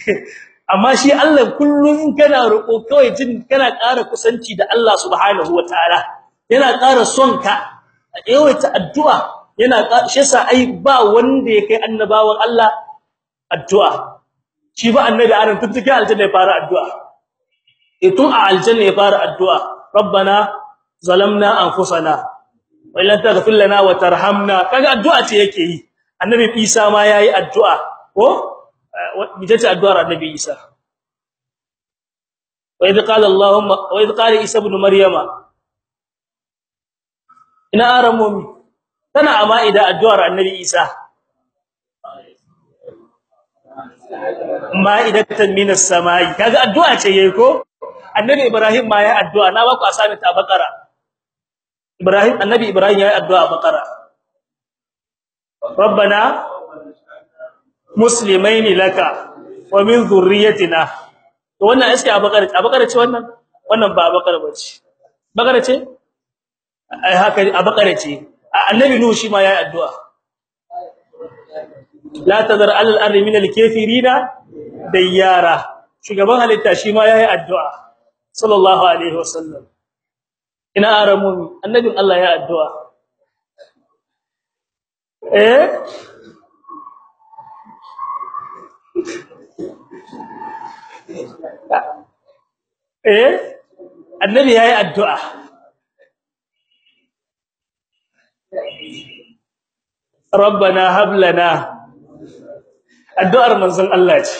[laughs] amma shi Allah kullum kana roƙo kawai jin kana ƙara kusanci da Allah subhanahu wataala yana ƙara son ka yawaita addu'a. Yana shi yasa ai ba wanda ya kai annabawan Allah addu'a. Shi ba annabi adam tun cikin aljanna ya fara addu'a. Eh tun a aljanna ya fara addu'a. Rabbana zalamna anfusana wa illam taghfir lana wa tarhamna. Kaga addu'a ce yake yi. Annabi Isa ma yayi addu'a ko? Bitace addu'ar annabi Isa. Wa idh qala allahumma wa idh qala isa ibn maryama ina aramu tana amma ida addu'ar annabi Isa. Ma'idatan minas samai. Kaga addu'a ce yayi ko? Annabi ibrahim ma ya addu'a. Na baku asami ta bakara ibrahim annabi ibrahim ya addu'a bakara rabbana muslimaini laka wa min dhurriyyatina. To wannan iske a bakara a bakara ce wannan? Wannan ba bakara bace bakara ce. Ai haka a bakara ce. Annabi nuhu shi ma ya addu'a. La tadar alal ardi min al-kafirina dayyara. Shugaban halitta shi ma yayi addu'a. Sallallahu alaihi wasallam. Ina aramu annabin Allah ya addu'a. Eh? Eh? Annabi yayi addu'a. rabbana hab lana. Addu'ar manzon Allah ce.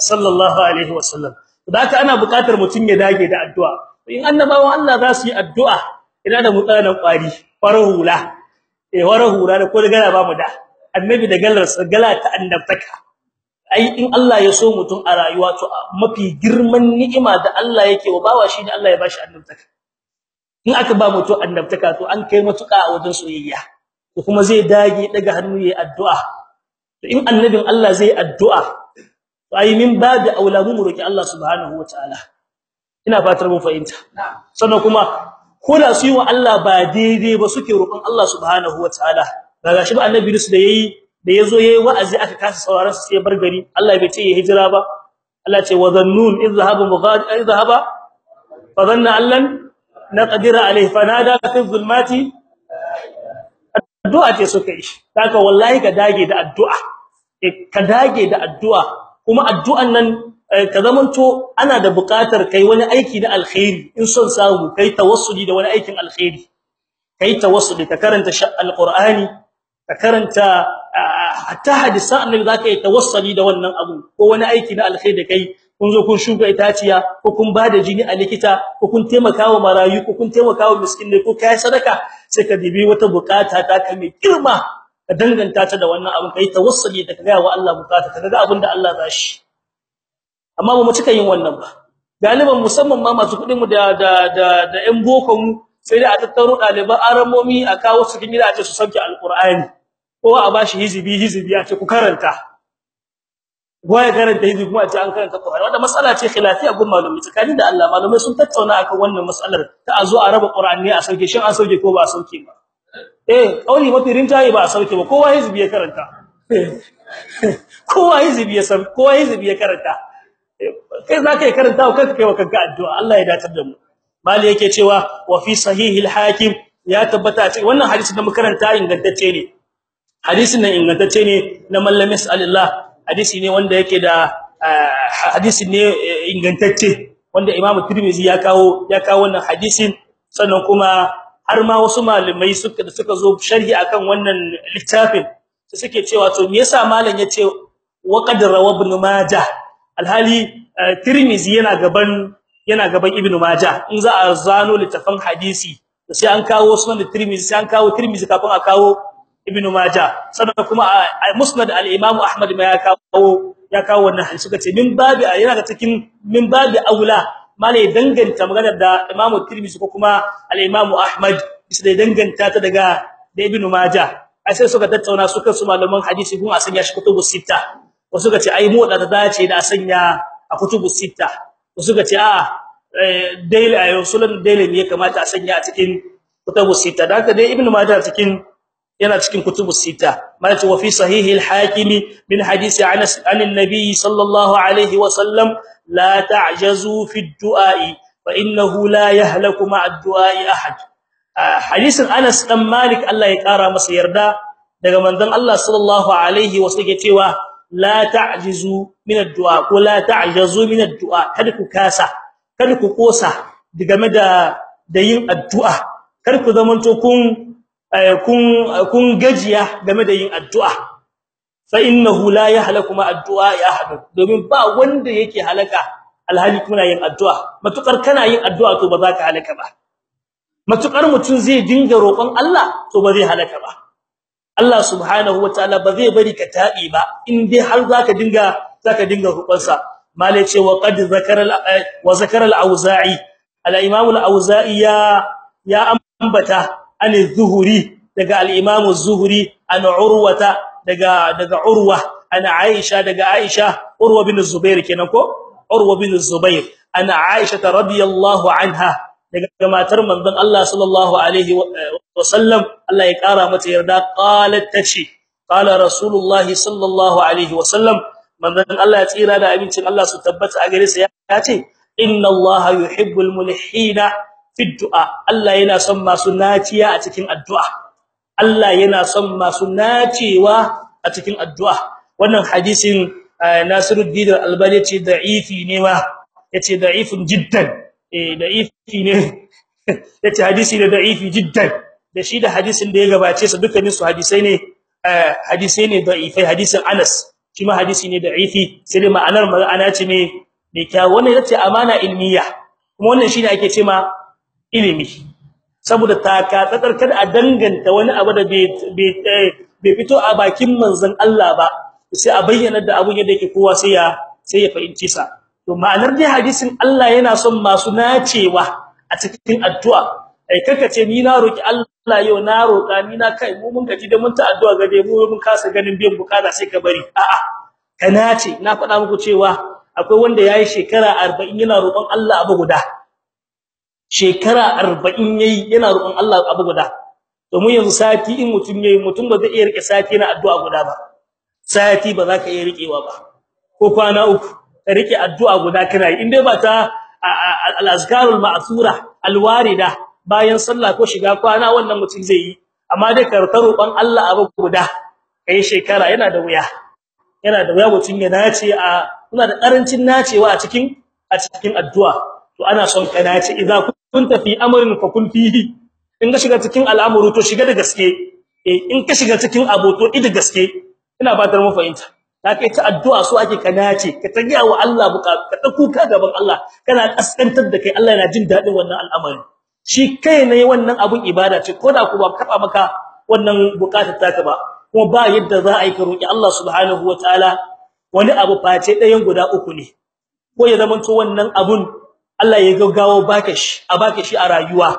Sallallahu alaihi wasallam. Haka ana buƙatar mutun ya dage da addu'a. In annabawan Allah za su yi addu'a ina da mutanen kwari farahula eh warahula da ko gala ba mu da. Annabi da galar sagala ta annabtaka. Ai in Allah ya so mutum a rayuwa to mafi girman ni'ima da Allah yake wa bawa shine Allah ya bashi annabtaka. In aka ba mutum annabtaka to an kai matuƙa a wajen soyayya. To kuma zai dage daga hannu yayin addu'a. To in annabin Allah zai addu'a to ai min babu aulamu mu roki Allah subhanahu wataala ina fatar mun fahimta. Sannan kuma ko da su yi wa Allah ba daidai ba suke roƙon Allah subhanahu wataala daga shi ba annabi su da yayi da ya zo yayi wa'azi aka kasa sauraron sa sai bar gari. Allah bai ce ya hijira ba. Allah ce wa dhannun idh dhahaba mughad idh dhahaba fa dhanna allan naqdira alayhi fanada fi dhulmati addu'a ce suka yi. Haka wallahi ka dage da addu'a. Ka dage da addu'a. Kuma addu'an nan ka zamanto ana da buƙatar kai wani aiki na alkhairi. In son samu kai tawassuli da wani aikin alkhairi. Kai tawassuli ka karanta alqur'ani ka karanta hatta hadisan annabi zaka yi tawassuli da wannan abu. Ko wani aiki na alkhairi kai kun zo kun shuka itaciya ko kun ba da jini a likita ko kun taimakawa marayu ko kun taimakawa miskinai ko kai sadaka. Sai ka dibi wata buƙata ta ka mai girma ka danganta ta da wannan abin kai tawassuli da kaga wa Allah buƙata kaga abin da Allah zashi amma ba mu cika yin wannan ba. Galiban musamman ma masu kuɗin mu da da da ƴan boko mu sai da a tattaro daliban aramomi a kawo su cikin gida a ce su sauke alqur'ani. Ko a bashi hizibi hizibi a ce ku karanta. Goya karanta hizibi kuma a ce an karanta qur'ani. Wannan mas'ala ce khilafiya gun malumi tsakanin da Allah malumai sun tattauna akan wannan mas'alar ta azo a raba qur'ani a sauke. Shin an sauke ko ba a sauke ba? Eh kauli mafi rinjaye ba a sauke ba. Kowa hizibi ya karanta. [laughs] Kowa hizibi ya san kowa hizibi ya karanta. Kai zaka yi karanta ko kanka kai wa kanka addu'a. Allah ya datar da mu. Mali yake cewa wa fi sahihil hakim. Ya tabbata ce wannan hadisi da muka karanta ingantacce ne. Hadisin nan ingantacce ne na mallamin sallallahu hadisi ne wanda yake da hadisi ne ingantacce wanda Imam Tirmidhi ya kawo ya kawo wannan hadisin. Sannan kuma har ma wasu malamai suka da suka zo sharhi akan wannan littafin su suke cewa to me yasa malam ya ce wa qad rawa ibn majah? Alhali Tirmidhi yana gaban yana gaban Ibn Majah. In za a zano littafin hadisi sai an kawo sunan Tirmidhi sai an kawo Tirmidhi kafin a kawo Ibn Majah. Sannan kuma Musnad al-Imam Ahmad ma ya kawo ya kawo wannan hadisi. Suka ce min babi yana da cikin min babi aula. Malai danganta maganar da Imam Tirmidhi ko kuma al-Imam Ahmad sai danganta ta daga da Ibn Majah. Ai sai suka tattauna suka su malaman hadisi kuma a sanya shi kutubus sita wasu suka ce ai mu da ta dace da a sanya a kutubus sita wasu suka ce a daily ayo sunan daily ne kamata a sanya a cikin kutubus sita da haka dai ibnu majah cikin yana cikin kutubus sita. Malaka wa fi sahihi al-hakimi min hadisi anas an an-nabi sallallahu alaihi wa sallam la ta'jazu fi ad-du'a fa innahu la yahlaku ma'a ad-du'a ahad. Hadisin anas dan malik Allah ya kara masa yarda daga manzon Allah sallallahu alaihi wa sallam cewa la ta'jizu min ad-du'a ko la ta'jazu min ad-du'a kada ku kasa kada ku kosa game da da yin addu'a. Kada ku zamanto kun kun kun gajiya game da yin addu'a. Fa innahu la yahlaku ma addu'a ya ahad domin ba wanda yake halaka alhali kuna yin addu'a. Matukar kana yin addu'a to ba za ka halaka ba. Matukar mutun zai dinga roƙon Allah to ba zai halaka ba. Allah subhanahu wataala ba zai bari ka tabi ba in dai har zaka dinga zaka dinga roƙonsa. Malai ce wa qad zakara wa zakara al-auza'i. Al-imam al-auza'i ya ya ambata an az-zuhri daga al-imam az-zuhri an urwata daga daga urwa ana aisha daga aisha urwa bin zubair kenan ko urwa bin zubair ana aisha radiyallahu anha daga matar manzon Allah sallallahu alaihi wa sallam Allah ya kara mata yarda qalat tace qala rasulullah sallallahu alaihi wa sallam manzon Allah ya tsira da abincin Allah su tabbata a gare sa ya ce inna Allah yuhibbul mulhina fi du'a Allah yana son masu naciya a cikin addu'a. Allah yana son masu nacewa a cikin addu'a. Wannan hadisin Nasiruddin Al-Albani ce da'ifi ne ma ya ce da'ifun jiddan. Eh da'ifi ne. [laughs] Yace hadisi ne da'ifi jiddan. Da shi da hadisin da ya gabace su dukkanin su hadisai ne hadisai ne da'ifai. Hadisin Anas shi ma hadisi ne da'ifi. Sai ma'anar ma'ana ce ne da kyau. Wannan ya ce amana ilmiya. Kuma wannan shine ake cewa ilimi. Saboda taka tsakar kada a danganta wani abu da bai fito a bakin manzon Allah ba sai a bayyana da abun yadda yake kowa sai ya sai ya fahimci sa. To ma'anar dai hadisin Allah yana son masu nacewa a cikin addu'a. Ai kaka ce ni na roki Allah yau na roka ni na kai mu mun gaji da mun ta addu'a ga dai mu mun kasa ganin biyan buƙata sai ka bari. A'a ka nace. Na faɗa muku cewa akwai wanda yayi shekara 40 yana roƙon Allah abu guda. Shekara 40 yayi yana roƙon Allah abu guda. Mu yanzu sati in mutun yayi mutun ba zai iya riƙe sati na addu'a guda ba. Sati ba za ka iya rikewa ba. Ko kwana uku ka riƙe addu'a guda kana yi. Inde ba ta al-azkarul ma'thura al-warida bayan sallah ko shiga kwana wannan mutun zai yi. Amma dai ka roƙon Allah abu guda kai shekara yana da wuya. Yana da wuya mutun ya nace a kuna da ƙarancin nacewa a cikin a cikin addu'a. To ana son ka nace idza kunta fi amrin fa kun fihi in ka shiga cikin al'amuru to shiga da gaske. Eh in ka shiga cikin abu to ida gaske. Ina fatar mu fahimta. Kake ta addu'a so ake kanace ka tagiya wa Allah buka ka kuka gaban Allah. Kana kaskantar da kai Allah yana jin daɗin wannan al'amari. Shi kai ne wannan abun ibada ce koda ku ba kaba maka wannan buƙatar taka ba. Kuma ba yadda za a yi ka roki Allah subhanahu wataala wani abu face ɗayan guda uku ne. Ko ya zamanto wannan abun Allah ya gaggawo baka shi a baka shi a rayuwa.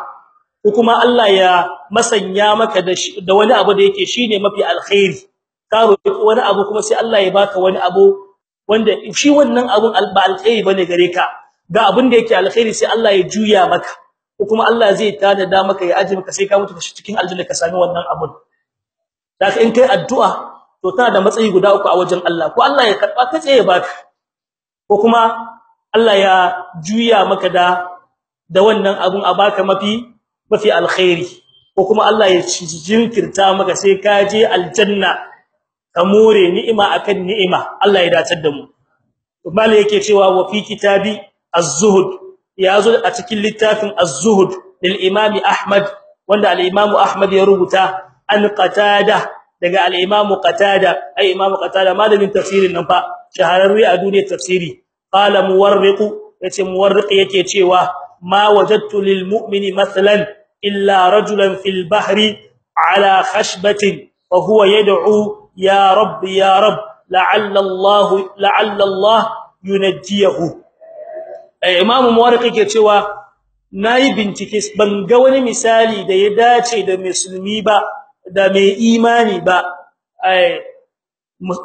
Ko kuma Allah ya masanya maka da da wani abu da yake shine mafi alkhairi. Ka roki wani abu kuma sai Allah ya baka wani abu wanda shi wannan abun ba alkhairi ba ne gare ka. Ga abun da yake alkhairi sai Allah ya juya maka. Ko kuma Allah zai tada da maka ya aje maka sai ka mutu cikin aljanna ka sami wannan abun. Daga in kai addu'a to tana da matsayi guda uku a wajen Allah. Ko Allah ya karɓa ka tsaye baka ko kuma Allah ya juya maka da da wannan abun a baka mafi mafi alkhairi. Ko kuma Allah ya jinkirta maka sai ka je aljanna ka more ni'ima akan ni'ima. Allah ya dace da mu. Mala yake cewa wa fi kitabi az-zuhd ya zo a cikin littafin az-zuhd lil imam Ahmad wanda al-imam Ahmad ya rubuta an qatada. Daga al-imam qatada ai imam qatada malamin tafsirin nan fa shahararri a duniyar tafsiri. Qala muwarriq ya ce muwarriq yake cewa ma wajadtu lil mu'mini mathalan illa rajulan fil bahri ala khashbatin wa huwa yad'u ya rabb ya rabb la'alla Allah la'alla Allah yunjiyahu imam muwarriq yake cewa na yi bincike ban ga wani misali da ya dace da musulmi ba da mai imani ba.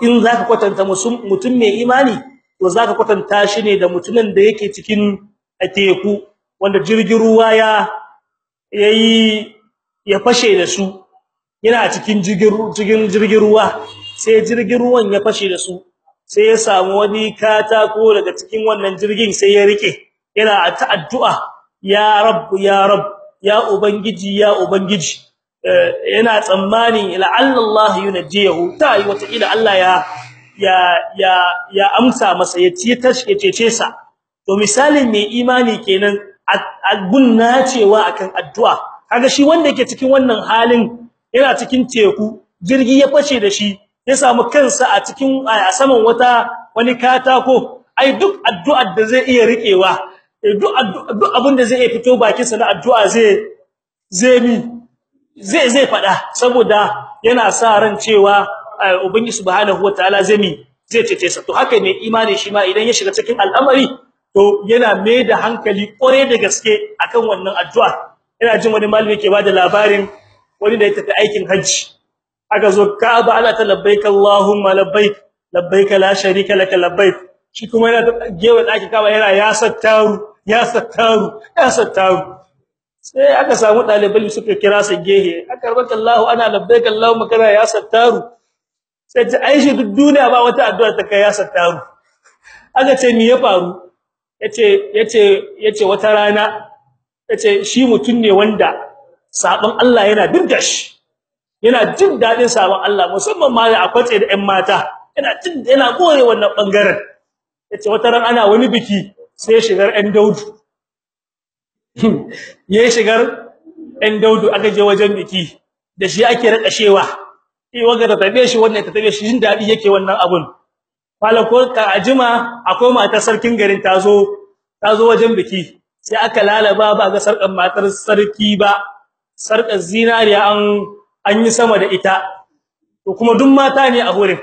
In zaka kwatanta mutum mai imani to zaka kwatanta shi ne da mutumin da yake cikin teku wanda jirgin ruwa ya yayi ya fashe da su. Yana cikin jirgin cikin jirgin ruwa sai jirgin ruwan ya fashe da su. Sai ya samu wani katako daga cikin wannan jirgin sai ya riƙe yana ta addu'a ya rabb ya rabb ya ubangiji ya ubangiji. Yana tsammani la'alla Allah yunjiyahu ta yi wata ila Allah ya ya ya ya amsa masa ya ci tashi cece sa. To misalin mai imani kenan gunna cewa akan addu'a. Kaga shi wanda yake cikin wannan halin yana cikin teku jirgi ya fashe da shi ya samu kansa a cikin a saman wata wani katako. Ai duk addu'ar da zai iya rikewa duk duk abin da zai iya fito bakin sa na addu'a zai zai zai zai fada saboda yana sa ran cewa ubangi subhanahu wataala zai mi zai cece sa. To haka ne imani shi ma idan ya shiga cikin al'amari to yana mai da hankali kore da gaske akan wannan addu'a. Ina jin wani malami yake ba da labarin wani da ya tafi aikin hajji. Aka zo Ka'aba ana ta labbaik Allahumma labbaik labbaik la sharika lak labbaik. Shi kuma yana gewa daki Ka'aba yana ya sattaru ya sattaru ya sattaru. Sai aka samu ɗalibai suka kira sa gehe. Aka rabaka Allah ana labbaik Allahumma kana ya sattaru. Sai ta aishi duk duniya ba wata addu'a ta kai ya sattaru. Aka ce me ya faru? Yace ya ce ya ce wata rana ya ce shi mutun ne wanda sabon Allah yana dinga shi. Yana jin daɗin sabon Allah musamman ma da akwace da ƴan mata. Yana jin yana gore wannan ɓangaren ya ce wata ran ana wani biki sai shigar ɗan daudu. [laughs] Yayin shigar ɗan daudu aka je wajen biki. Da shi ake rakashewa eh waga da tabe shi wannan ta tabe shi jin daɗi yake wannan abun. Falako ka ajima akwai mata sarkin garin ta zo ta zo wajen biki. Sai aka lalaba ba ga sarkan matar sarki ba. Sarkar zinariya an an yi sama da ita. To kuma duk mata ne a gurin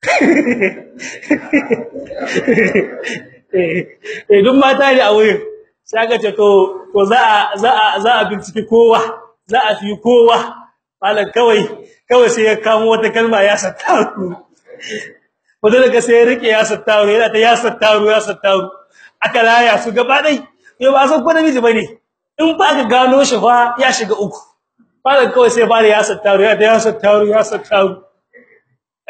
[laughs] eh duk mata ne a wurin. Sai aka ce to to za a za a za a binciki kowa za a fi kowa. Malan kawai kawai sai ya kamo wata kalma ya sattaru. Wanda daga sai ya riƙe ya sattaru. Yana ta ya sattaru ya sattaru. Aka laya su gaba dai yau ba san ko namiji ba ne in ba ka gano shi fa ya shiga uku. Malan kawai sai fara ya sattaru. Ya ta ya sattaru ya sattaru.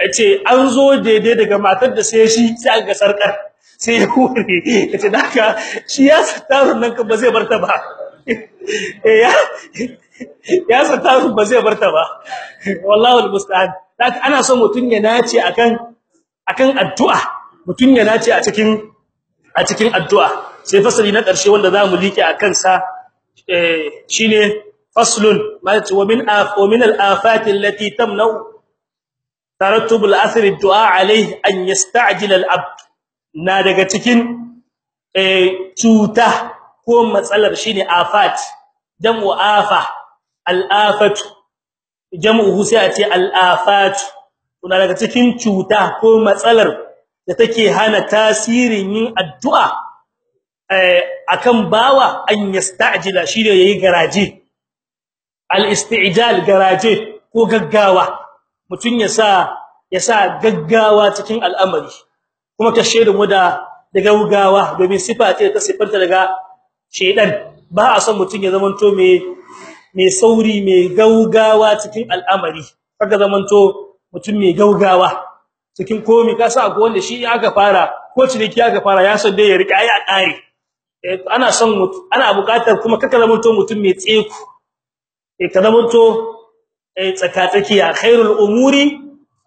Yace an zo daidai daga matar da sai shi sai aka sarkar sai ya hure ya ce daka shi ya sattaru nan kan ba zai barta ba. Ya ya sattaru ba zai barta ba. Wallahi almusta'an ana son mutun ya nace akan akan addu'a. Mutun ya nace a cikin a cikin addu'a. Sai fasali na ƙarshe wanda za mu liƙe akan sa shine faslun ma wa min af wa min al-afat allati tamna'u. Tarattub al-athar ad-du'a alayhi an yasta'jil al-abd. Na daga cikin eh cuta ko matsalar shine afat jam'u afa al-afatu. Jam'uhu sai a ce al-afat kuna daga cikin cuta ko matsalar da take hana tasirin yin addu'a eh akan bawa an yasta'jila shine yayi garaje. Al-isti'jal garaje ko gaggawa. Mutun ya sa ya sa gaggawa cikin al'amari. Kuma ka shedu mu da da gaggawa domin sifa ce ta sifanta daga shedan ba a son mutun ya zamanto me me sauri me gaggawa cikin al'amari. Kaga zamanto mutun me gaggawa cikin komai. Ka sa akwai wanda shi aka fara ko ciniki aka fara ya san dai ya riƙe ayi a kare ana son ana buƙatar kuma kaka zamanto mutun me tseku. Eh ka zamanto eh tsakatsakiya. Khairul umuri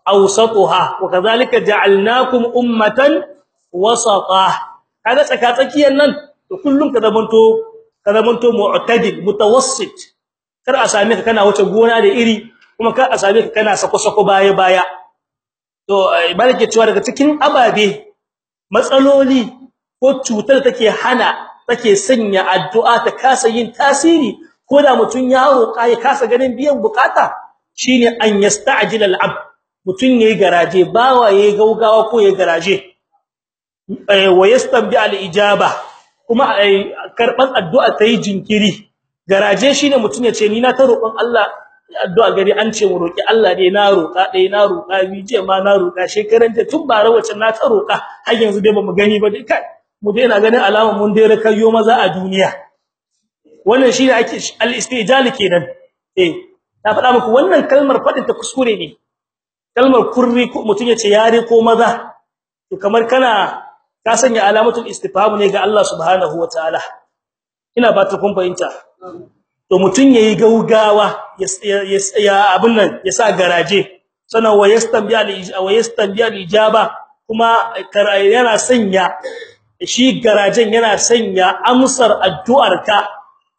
awsatuha wa kadhalika ja'alnakum ummatan wasata. Kaga tsakatsakiyan nan to kullum ka zamanto ka zamanto mu'tadil mutawassit. Kar a same ka kana wuce gona da iri kuma kar a same ka kana sako-sako baya baya to barke cewa daga cikin ababe matsaloli ko cutar take hana take sanya addu'a ta kasa yin tasiri ko da mutun ya roƙa ya kasa ganin biyan buƙata shine an yasta'jil al'abd. Mutun yayi garaje bawa yayi gaugawa ko yayi garaje. Wa yastanbi al-ijaba. Kuma karɓan addu'a tayi jinkiri. Garaje shine mutun ya ce ni na ta roƙon Allah addu'a gari an ce mu roki Allah dai na roƙa dai na roƙa bije ma na roƙa shekaran ta tun bara wacce na ta roƙa har yanzu dai ba mu gani ba dai kai. Mu dai na ganin alama mun dai rakayo maza a duniya. Wannan shine ake al-istijal kenan. Eh na faɗa muku wannan kalmar faɗin ta kuskure ne. Kalmar kurri mutun ya ce yare ko maza. To kamar kana ka sanya alamatul istifham ne ga Allah subhanahu wataala ina ba ta kun fahimta. To mutun yayi gaugawa ya abun nan ya sa garaje. Sanan wa yastanbiya wa yastanbiya ijaba kuma yana sanya shi garajen yana sanya amsar addu'arka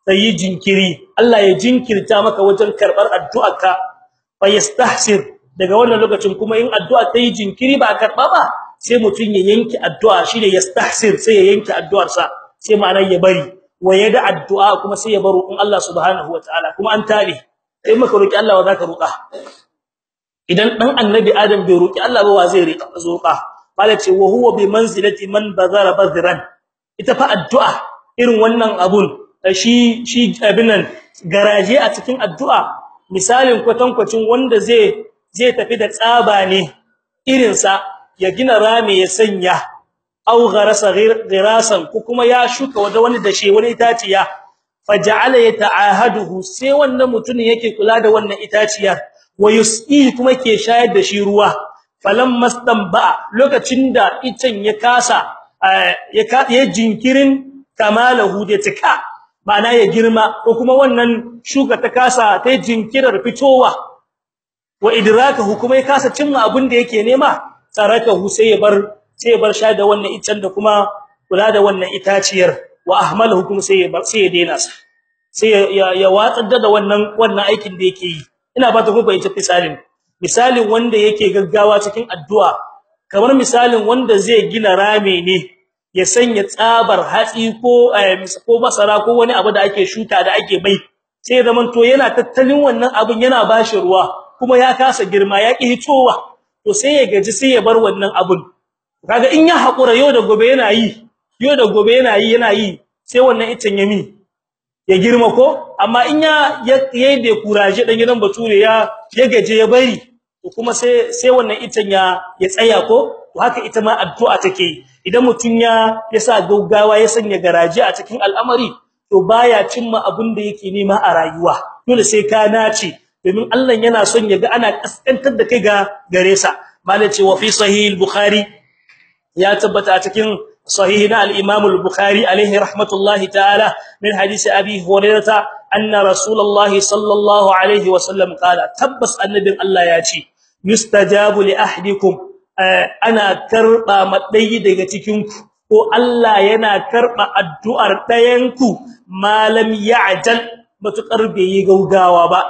sai jinkiri. Allah ya jinkirta maka wajen karɓar addu'arka. Fa yastahsir daga wannan lokacin kuma in addu'a ta yi jinkiri ba karɓa ba. Sai mutun ya yanki addu'a shine yastahsir sai ya yanki addu'arsa sai ma'anar ya bari. Waye da addu'a kuma sai ya baro in Allah subhanahu wataala kuma an tare. Sai maka roki Allah wa zaka roka idan dan annabi adam bai roki Allah ba wa zai roka zoka mala ce wa huwa bi manzilati man bazara bazran. Ita fa addu'a irin wannan abun shi shi abinan garaje a cikin addu'a misalin kwatankwacin wanda zai zai tafi da tsaba ne irin sa ya gina rame ya sanya aw gharasa ghirasan ko kuma ya shuka wada wani dashe wani itaciya faja'ala yata'ahaduhu sai wannan mutumin yake kula da wannan itaciya wa yusqi kuma ke shayar da shi ruwa. Falamma stamba lokacin da icen ya kasa ya jinkirin kamalahu da tika bana ya girma ko kuma wannan shuka ta kasa ta jinkirar fitowa. Wa idrakahu kuma ya kasa cimma abin da yake nema. Tarakahu sai ya bar sai ya bar sha da wannan icen da kuma kula da wannan itaciyar wa ahmalahu kuma sai ya bar sai ya daina sa sai ya ya watsar da wannan wannan aikin da yake yi ina ba ta ku bayyana misalin misalin wanda yake gaggawa cikin addu'a kamar misalin wanda zai gina rame ne ya sanya tsabar hatsi ko ko masara ko wani abu da ake shuka da ake bai sai zaman to yana tattalin wannan abun yana bashi ruwa kuma ya kasa girma ya ki hitowa to sai ya gaji sai ya bar wannan abun. Kaga in ya hakura yau da gobe yana yi yau da gobe yana yi yana yi sai wannan icen ya mi ya girma ko? Amma in ya yayi da kuraje dan gidan bature ya ya gaje ya bari to kuma sai sai wannan icen ya ya tsaya ko? To haka ita ma addu'a take idan mutun ya yasa gaggawa ya sanya garaje a cikin al'amari to baya cimma abin da yake nema a rayuwa. Dole sai ka nace. Domin Allah yana son ya ga ana kaskantar da kai ga gare sa. Malace wa fi sahih al-bukhari ya tabbata a cikin sahih na al-imam al-bukhari alaihi rahmatullahi ta'ala min hadisi abi hurairah anna rasulullahi sallallahu alaihi wa sallam qala. Tabbas annabin Allah ya ce yustajabu li ahdikum ana karɓa madai daga cikin ku ko Allah yana karɓa addu'ar dayanku malam ya'jal matuƙar bai yi gaugawa ba.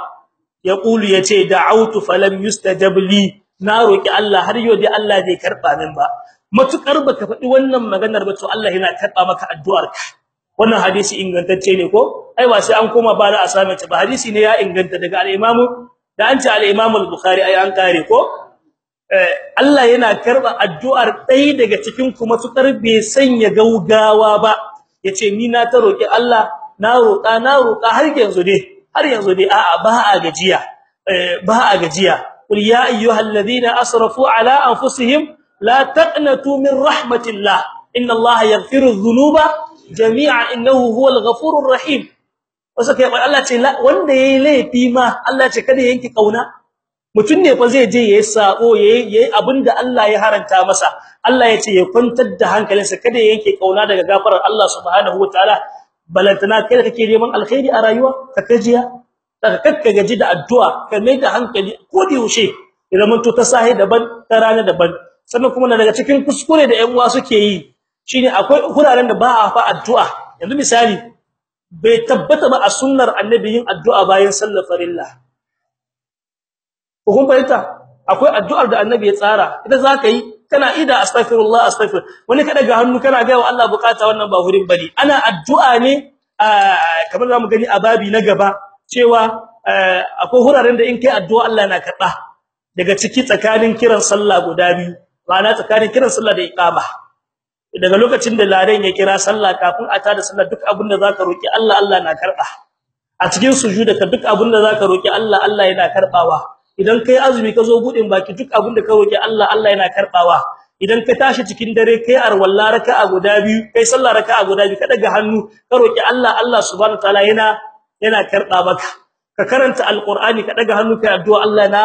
Yaqulu ya ce da'awtu falam yustajab li na roki Allah har yau dai Allah zai karɓa min ba matuƙar baka faɗi wannan maganar ba to Allah yana karɓa maka addu'arka wannan hadisi ingantacce ne ko ai ba sai an koma ba da a same ta ba hadisi ne ya inganta daga al-Imam da an ce al-Imam al-Bukhari ai an kare ko Allah yana karɓa addu'ar ɗaya daga cikin ku matuƙar bai sanya gaugawa ba ya ce ni na ta roki Allah na roka na roka har yanzu dai har yanzu dai a'a ba a gajiya. Ba a gajiya. Qul ya ayyuhalladhina asrafu ala anfusihim la taqnatu min rahmatillah. Inna allaha yaghfiru dhunuba jami'a innahu huwal ghafurur rahim. Wasa kai Allah ce wanda yayi laifi ma Allah ce kada yanki ƙauna mutun ne fa zai je yayi sako yayi yayi abin da Allah ya haranta masa. Allah ya ce ya kwantar da hankalinsa kada ya yanke ƙauna daga gafarar Allah subhanahu wataala balantana kai kake neman alkhairi a rayuwa ka kajiya daga kakka gaji da addu'a ka mai da hankali ko da yaushe idan mun to ta sahi daban ta rana daban. Sannan kuma daga cikin kuskure da ƴan uwa suke yi shine akwai huraren da ba a fa addu'a. Yanzu misali bai tabbata ba a sunnar annabi yin addu'a bayan sallar farilla. Ko kun fahimta? Akwai addu'ar da annabi ya tsara idan zaka yi kana ida astaghfirullah astaghfir. Wani ka daga hannu kana ga wa Allah buƙata wannan ba hurin ba ne. Ana addu'a ne kamar za mu gani a babi na gaba cewa akwai huraren da in kai addu'a Allah na karɓa daga ciki tsakanin kiran sallah guda biyu ma'ana tsakanin kiran sallah da iqama. Daga lokacin da ladan ya kira sallah kafin a tada sallah duk abin da zaka roki Allah Allah na karɓa a cikin sujuda duk abin da zaka roki Allah Allah yana karbawa idan kai azumi ka zo budin baki duk abin da ka roki Allah Allah yana karbawa idan ka tashi cikin dare kai arwalla raka'a guda biyu kai sallah raka'a guda biyu ka daga hannu ka roki Allah Allah subhanahu wataala yana yana karɓa maka. Ka karanta alqur'ani ka daga hannu kai addu'a Allah na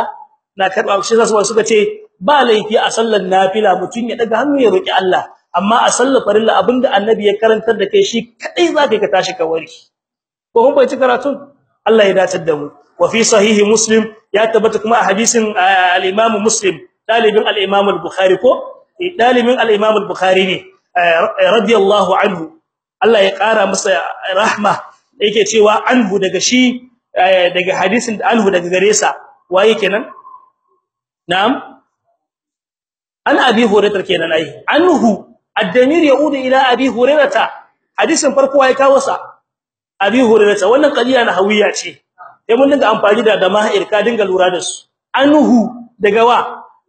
na karɓa shi za su suka ce ba laifi a sallar nafila mutun ya daga hannu ya roki Allah amma a sallar farilla abin da annabi ya karantar da kai shi kadai zaka ka tashi ka wari ko kun bai ci karatun? Allah ya dace da mu. Wa fi sahihi muslim ya tabbata kuma a hadisin al-imam muslim dalibin al-imam al-bukhari ko? Dalibin al-imam al-bukhari ne radiyallahu anhu. Allah ya kara masa rahma yake cewa anhu daga shi daga hadisin anhu daga gare waye kenan na'am. Ana abi hurairah kenan ai. Anhu ad-damir yaudu ila abi hurairah hadisin farko ya kawo sa? Abi hurairah wannan qadiya na hawiya ce. Sai mun dinga amfani da dama'ir ka dinga lura da su. Anhu daga wa?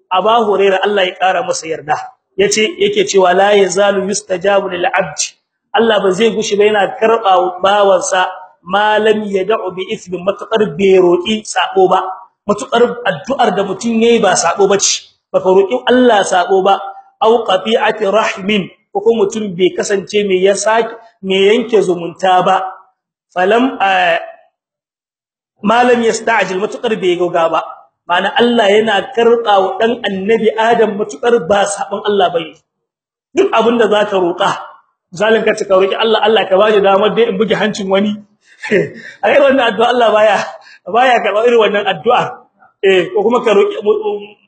Aba hurairah Allah ya kara masa yarda. Yace yake cewa la yazalu yustajabu lil abd. Allah ba zai gushi ba yana karɓa bawansa malam yad'u bi ithmi matakar be roki sabo ba. Matukar addu'ar da mutun yayi ba sabo bace baka roki Allah sabo ba. Au qati'ati rahmin ko mutun bai kasance me ya saki me yanke zumunta ba. Falam malam yasta'jil matuƙar bai goga ba. Mana Allah yana karɓa wa dan annabi Adam matuƙar ba sabon Allah bai duk abin da zaka roka zalin ka cika roki Allah Allah ka baje damar dai in buge hancin wani. [laughs] Ai wannan addu'a Allah baya baya karɓa irin wannan addu'a. Eh ko kuma ka roki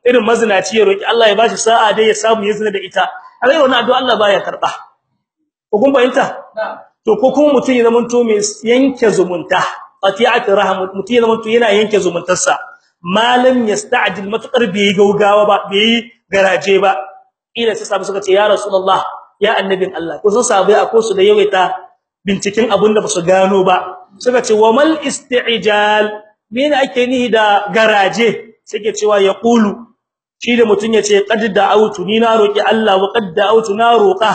irin mazinaci ya roki Allah ya bashi sa'a dai ya samu ya da ita. Ai wannan addu'a Allah baya karɓa ko kun bayanta to ko kuma mutun ya zamanto mai yanke zumunta qati'at rahmat mutun ya zamanto yana yanke zumuntarsa malam yasta'jil matuƙar bai gaugawa ba bai garaje ba. Ila sai sabu suka ce ya rasulullah ya annabin Allah. Ko sun sabai akwai su da yawaita binciken abin da ba su gano ba. Suka ce wa mal isti'jal mene ake nihi da garaje? Suke cewa yaqulu. Shi da mutun ya ce qad da'awtu ni na roki Allah wa qad da'awtu na roka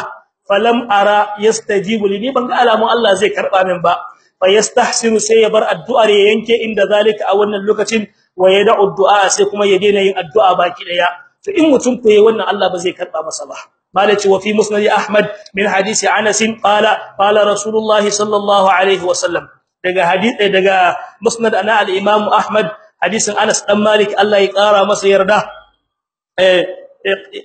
falam ara yastajibu li. Ni ban ga alamun Allah zai karɓa min ba. Fa yastahsinu sai ya bar addu'ar ya yanke inda zalika a wannan lokacin wa yad'u du'a sai kuma ya daina yin addu'a baki ɗaya to in mutum ko yayi wannan Allah ba zai karɓa masa ba. Malaci wa fi musnad ahmad min hadisi anas qala qala rasulullah sallallahu alaihi wasallam daga hadisi daga musnad ana al-imam ahmad hadisin anas dan malik Allah ya kara masa yarda. Eh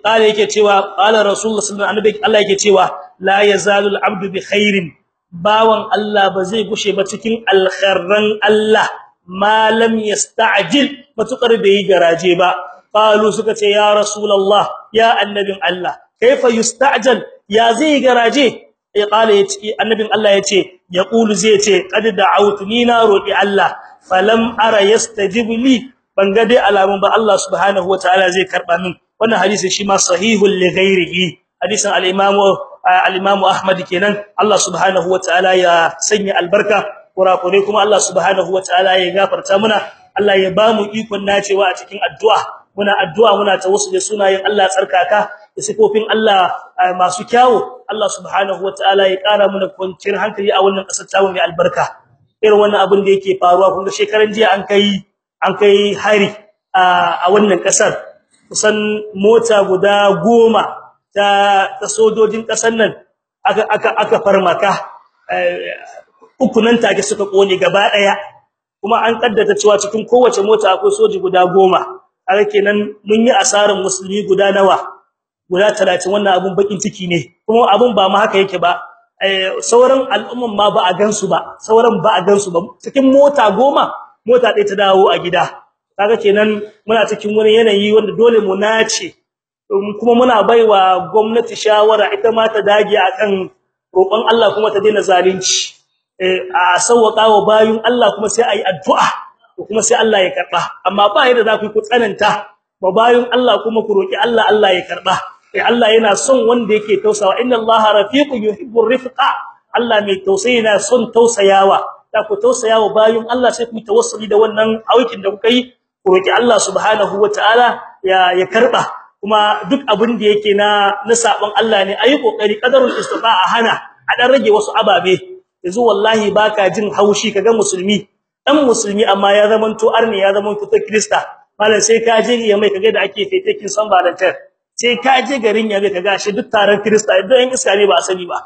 qala yake cewa qala rasulullah sallallahu alaihi wasallam yake cewa la yazalu al-abdu bi khairin bawan Allah ba zai gushe ba cikin alkharran Allah ma lam yasta'jil matuƙar bai garaje ba qalu suka ce ya rasulullah ya annabin Allah kaifa yusta'jal ya zai garaje ya ya ce annabin Allah ya ce yaqulu zai ce qad da'awtu ni na roki Allah falam ara yastajibu li ban ga dai alamun ba Allah subhanahu wataala zai karɓa min wannan hadisi shi ma sahihul li ghairihi. Hadisin al-imam al-imam Ahmad kenan. Allah subhanahu wataala ya sanya albarka. Kurakure kuma Allah subhanahu wataala ya gafarta muna. Allah ya ba mu ikon nacewa a cikin addu'a. Muna addu'a muna tawassuli sunayen Allah tsarkaka da sifofin Allah masu kyawu. Allah subhanahu wataala ya kara muna kwanciyar hankali a wannan ƙasar tawo mai albarka. Irin wannan abin da yake faruwa kun ga shekaran jiya an kai an kai hari a wannan ƙasar kusan mota guda goma ta ta ƙasar nan aka aka aka farmaka. Uku nan take suka ƙone gaba ɗaya kuma an kaddata cewa cikin kowace mota akwai soji guda goma. Haka kenan mun yi asaran musulmi guda nawa? Guda 30 wannan abun bakin ciki ne. Kuma abun ba ma haka yake ba. Sauran al'umman ma ba a gansu ba. Sauran ba a gansu ba. Cikin mota goma mota ɗaya ta dawo a gida. Kaga kenan muna cikin wani yanayi wanda dole mu nace kuma muna baiwa gwamnati shawara ita ma ta dage akan roƙon Allah kuma ta daina zalunci. A sauwaka wa bayun Allah kuma sai ayi addu'a kuma sai Allah ya karɓa amma ba yadda za ku ku tsananta ba bayun Allah kuma ku roki Allah Allah ya karɓa eh Allah yana son wanda yake tausawa. Inna Allaha rafiqun yuhibbur rifqa. Allah mai tausayi yana son tausayawa. Da ku tausayawa bayun Allah sai ku tawassuli da wannan aukin da kuka yi. Roki Allah subhanahu wataala ya ya karɓa kuma duk abin da yake na na sabon Allah ne ayi ƙoƙari qadarul istifa'a hana a dan rage wasu ababe. Yanzu wallahi baka jin haushi kaga musulmi. Dan musulmi amma ya zamanto arni ya zamanto ta krista mallan sai ka je ya mai kaga da ake fetekin san balantar sai ka je garin ya mai kaga shi duk taron krista idan yan iska ne ba sani ba.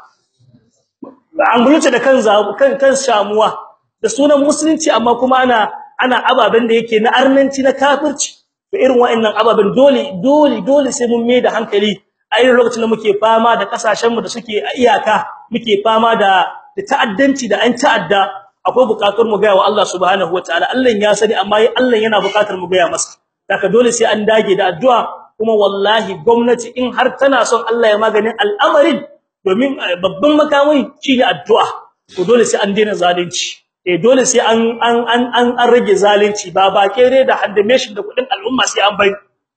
An gurce da kan kan kan shamuwa da sunan musulunci amma kuma ana ana ababen da yake na arnanci na kafirci. To irin wa'annan ababen dole dole dole sai mun mai da hankali a irin lokacin da muke fama da ƙasashen mu da suke a iyaka muke fama da da ta'addanci da an ta'adda. Akwai buƙatar mu ga wa Allah subhanahu wataala Allah ya sani amma Allah yana buƙatar mu ga masa. Daga dole sai an dage da addu'a kuma wallahi gwamnati in har tana son Allah ya maganin al'amarin domin babban makamin shine addu'a. To dole sai an daina zalunci. Eh dole sai an an an an rage zalunci. Ba ba kere da haddame shi da kuɗin al'umma sai an bari.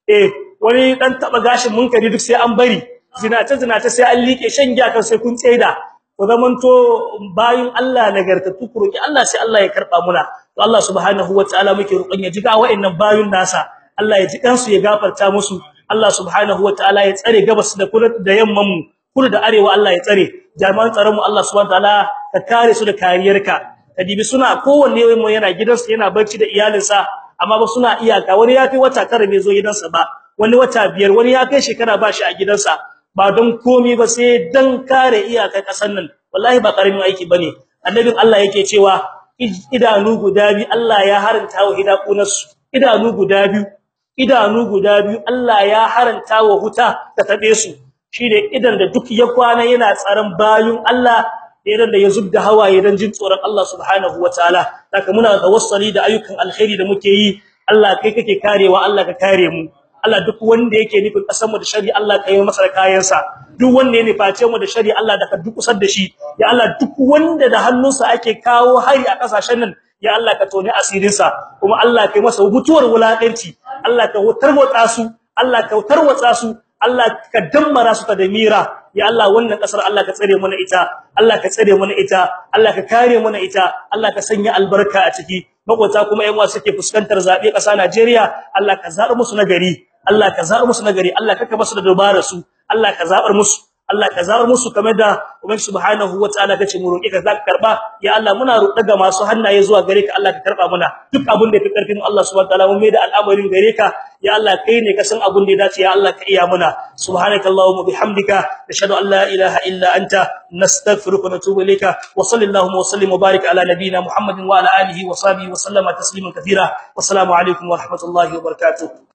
Eh wani dan taba gashin munkari duk sai an bari. Zinace zinace sai an like shan giya kan sai kun tsaida. Ku zamanto bayin Allah nagartattu ku roki Allah sai Allah ya karɓa muna. To Allah subhanahu wataala muke roƙon ya jiga wa'annan bayun nasa. Allah ya ji kansu ya gafarta musu. Allah subhanahu wataala ya tsare gabas da kudu da yamman mu. Kudu da arewa Allah ya tsare. Jami'an tsaron mu Allah subhanahu wataala ka kare su da kariyarka. Kadibi suna kowanne mu yana gidansa yana barci da iyalinsa amma ba suna iyaka. Wani ya kai wata tara bai zo gidansa ba wani wata biyar wani ya kai shekara ba shi a gidansa. Ba don komai ba sai dan kare iyakar kasan nan. Wallahi ba ƙaramin aiki ba ne annabin Allah yake cewa idanu guda bi Allah ya haranta wa hidakunarsu idanu guda biyu idanu guda biyu Allah ya haranta wa huta ta tabe su. Shine idan da duk ya kwana yana tsaron bayun Allah idan da ya zubda hawaye dan jin tsoron Allah subhanahu wataala haka muna tawassuli da ayyukan alkhairi da muke yi. Allah kai kake karewa Allah ka kare mu. Allah duk wanda yake nufin ƙasar mu da shari'a Allah ka yi masa kayansa. Duk wanda ya nuface mu da shari'a Allah da ka dukusar da shi. Ya Allah duk wanda da hannunsa ake kawo hari a ƙasashen nan ya Allah ka tone asirinsa. Kuma Allah ka yi masa mutuwar wulakanci Allah ka tarwatsa su. Allah ka tarwatsa su. Allah ka dammara su ta damira. Ya Allah wannan ƙasar Allah ka tsare mana ita Allah ka tsare mana ita Allah ka kare mana ita Allah ka sanya albarka a ciki. Makota kuma yan wasu suke fuskantar zaɓe kasa Najeriya Allah ka zaɓar musu nagari Allah ka zaɓar musu nagari Allah ka kaba su da dubara su Allah ka zaɓar musu. Allah ka zaɓar musu kamar da Ubangi subhanahu wataala kace mu roƙi ka zaka karɓa ya Allah muna roƙa ga masu hannaye zuwa gare ka Allah ka karɓa muna duk abin da fi ƙarfin Allah subhanahu wataala mun mai da al'amarin gare ka. Ya Allah kai ne ka san abin da ya dace ya Allah ka iya muna subhanakallahumma bihamdika nashhadu an la ilaha illa anta nastaghfiruka wa natubu ilayka. Wa sallallahu wa sallim wa barik ala nabiyyina muhammadin wa ala alihi wa sahbihi wa sallama tasliman katira wassalamu alaikum wa rahmatullahi wa barakatuh.